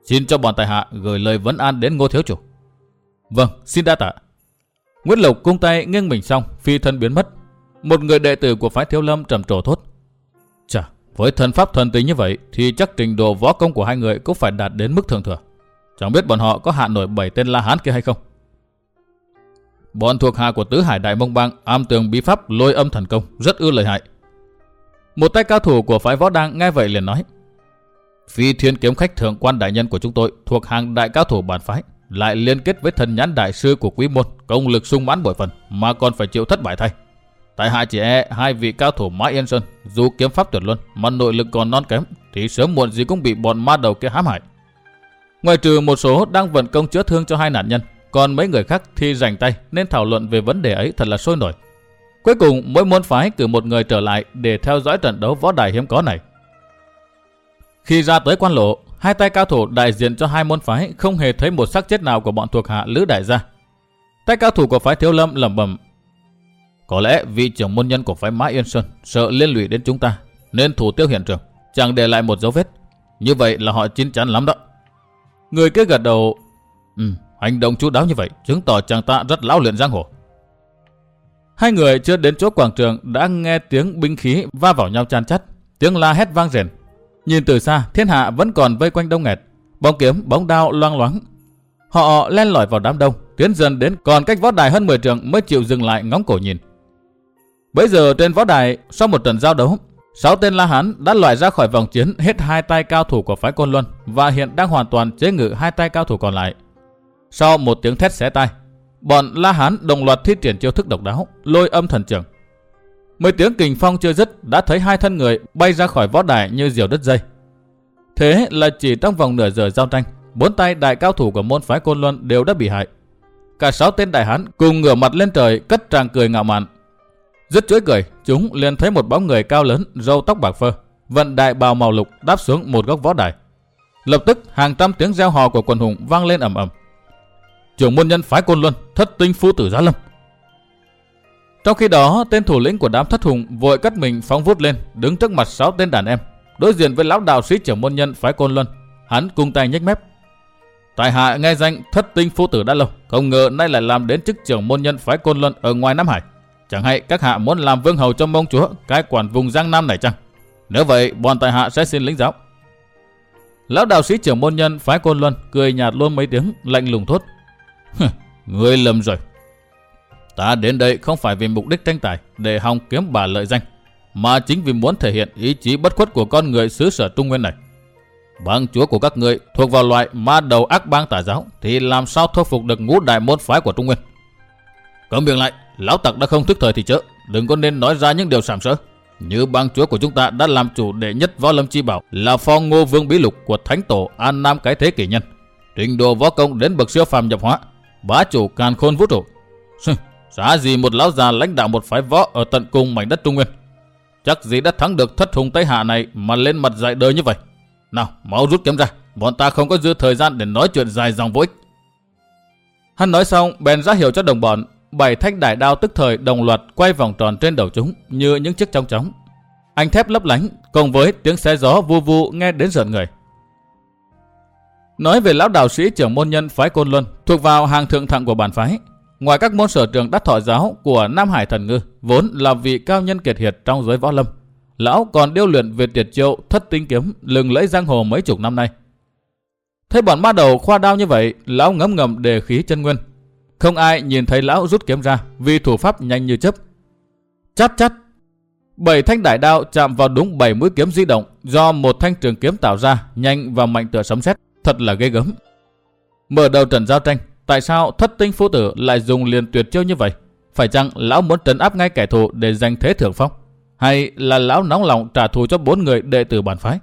Xin cho bọn tài hạ gửi lời vấn an đến ngô thiếu chủ. Vâng, xin đa tạ. Nguyễn Lộc cung tay nghiêng mình xong, phi thân biến mất. Một người đệ tử của phái thiếu lâm trầm trồ thốt. Với thần pháp thần tính như vậy, thì chắc trình độ võ công của hai người cũng phải đạt đến mức thường thừa. Chẳng biết bọn họ có hạ nổi bảy tên La Hán kia hay không? Bọn thuộc hạ của tứ hải đại mông bang am tường bí pháp lôi âm thần công, rất ư lợi hại. Một tay cao thủ của phái võ đang nghe vậy liền nói. Phi thiên kiếm khách thượng quan đại nhân của chúng tôi thuộc hàng đại cao thủ bản phái, lại liên kết với thần nhãn đại sư của quý môn, công lực sung mãn bội phần, mà còn phải chịu thất bại thay. Tại hạ chỉ e hai vị cao thủ Mã Yên Sơn dù kiếm pháp tuyệt luân mà nội lực còn non kém thì sớm muộn gì cũng bị bọn ma đầu kia hãm hại. Ngoài trừ một số đang vận công chữa thương cho hai nạn nhân, còn mấy người khác thì rảnh tay nên thảo luận về vấn đề ấy thật là sôi nổi. Cuối cùng mỗi môn phái cử một người trở lại để theo dõi trận đấu võ đài hiếm có này. Khi ra tới quan lộ, hai tay cao thủ đại diện cho hai môn phái không hề thấy một xác chết nào của bọn thuộc hạ Lữ Đại gia. Tay cao thủ của phái Thiếu Lâm lẩm bẩm có lẽ vị trưởng môn nhân của phái Mã Yên Sơn sợ liên lụy đến chúng ta, nên thủ tiêu hiện trường, chẳng để lại một dấu vết. Như vậy là họ chín chắn lắm đó. Người kia gật đầu, ừ, hành động chú đáo như vậy chứng tỏ chàng ta rất lão luyện giang hồ. Hai người chưa đến chỗ quảng trường đã nghe tiếng binh khí va vào nhau chan chắt, tiếng la hét vang rền. Nhìn từ xa, thiên hạ vẫn còn vây quanh đông nghẹt, bóng kiếm, bóng đao loang loáng. Họ len lỏi vào đám đông, tiến dần đến còn cách võ đài hơn 10 trường mới chịu dừng lại ngóng cổ nhìn. Bây giờ trên võ đài, sau một trận giao đấu, sáu tên La Hán đã loại ra khỏi vòng chiến hết hai tay cao thủ của phái Côn Luân và hiện đang hoàn toàn chế ngự hai tay cao thủ còn lại. Sau một tiếng thét xé tay bọn La Hán đồng loạt thi triển chiêu thức độc đáo, lôi âm thần trưởng. Mấy tiếng kình phong chưa dứt đã thấy hai thân người bay ra khỏi võ đài như diều đứt dây. Thế là chỉ trong vòng nửa giờ giao tranh, bốn tay đại cao thủ của môn phái Côn Luân đều đã bị hại. Cả sáu tên đại hán cùng ngửa mặt lên trời cất tràng cười ngạo mạn, rất chuỗi cười, chúng liền thấy một bóng người cao lớn, râu tóc bạc phơ, vận đại bào màu lục đáp xuống một góc võ đài. Lập tức hàng trăm tiếng reo hò của quần hùng vang lên ầm ầm. Trưởng môn nhân phái côn luân, thất tinh phu tử giá lâm. Trong khi đó, tên thủ lĩnh của đám thất hùng vội cất mình phóng vút lên, đứng trước mặt sáu tên đàn em, đối diện với lão đạo sĩ trưởng môn nhân phái côn luân. Hắn cung tay nhếch mép. Tại hạ nghe danh thất tinh phu tử đã lâu, không ngờ nay lại làm đến chức trưởng môn nhân phái côn luân ở ngoài Nam Hải. Chẳng hay các hạ muốn làm vương hầu cho mông chúa cái quản vùng Giang Nam này chăng? Nếu vậy, bọn tại hạ sẽ xin lĩnh giáo. Lão đạo sĩ trưởng môn nhân phái côn luân cười nhạt luôn mấy tiếng lạnh lùng thốt. *laughs* Ngươi lầm rồi. Ta đến đây không phải vì mục đích tranh tài để hòng kiếm bà lợi danh, mà chính vì muốn thể hiện ý chí bất khuất của con người xứ sở Trung Nguyên này. Bang chúa của các ngươi thuộc vào loại ma đầu ác bang tà giáo thì làm sao thuyết phục được ngũ đại môn phái của Trung Nguyên? Cầm miệng lại, lão tặc đã không thức thời thì chớ, đừng có nên nói ra những điều sàm sỡ. Như bang chúa của chúng ta đã làm chủ đệ nhất võ lâm chi bảo là phong ngô vương bí lục của thánh tổ an nam cái thế kỷ nhân. Trình độ võ công đến bậc siêu phàm nhập hóa, bá chủ càn khôn vũ trụ. Giá gì một lão già lãnh đạo một phái võ ở tận cùng mảnh đất Trung Nguyên. Chắc gì đã thắng được thất hùng Tây Hạ này mà lên mặt dạy đời như vậy. Nào, máu rút kiếm ra, bọn ta không có dư thời gian để nói chuyện dài dòng vô ích. Hắn nói xong, bèn ra hiệu cho đồng bọn, bảy thanh đại đao tức thời đồng loạt quay vòng tròn trên đầu chúng như những chiếc trong chóng. Anh thép lấp lánh cùng với tiếng xé gió vu vu nghe đến giận người. Nói về lão đạo sĩ trưởng môn nhân phái Côn Luân thuộc vào hàng thượng thặng của bản phái. Ngoài các môn sở trường đắc thọ giáo của Nam Hải Thần Ngư vốn là vị cao nhân kiệt hiệt trong giới võ lâm. Lão còn điêu luyện về tiệt chiêu thất tinh kiếm lừng lẫy giang hồ mấy chục năm nay. Thấy bọn ma đầu khoa đao như vậy, lão ngấm ngầm đề khí chân nguyên, không ai nhìn thấy lão rút kiếm ra vì thủ pháp nhanh như chớp. Chát chát. Bảy thanh đại đao chạm vào đúng bảy mũi kiếm di động do một thanh trường kiếm tạo ra nhanh và mạnh tựa sấm sét, thật là ghê gớm. Mở đầu trận giao tranh, tại sao thất tinh phu tử lại dùng liền tuyệt chiêu như vậy? Phải chăng lão muốn trấn áp ngay kẻ thù để giành thế thượng phong? Hay là lão nóng lòng trả thù cho bốn người đệ tử bản phái?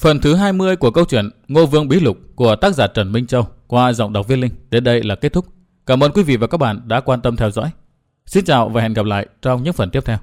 Phần thứ 20 của câu chuyện Ngô Vương Bí Lục của tác giả Trần Minh Châu qua giọng đọc viên linh đến đây là kết thúc. Cảm ơn quý vị và các bạn đã quan tâm theo dõi. Xin chào và hẹn gặp lại trong những phần tiếp theo.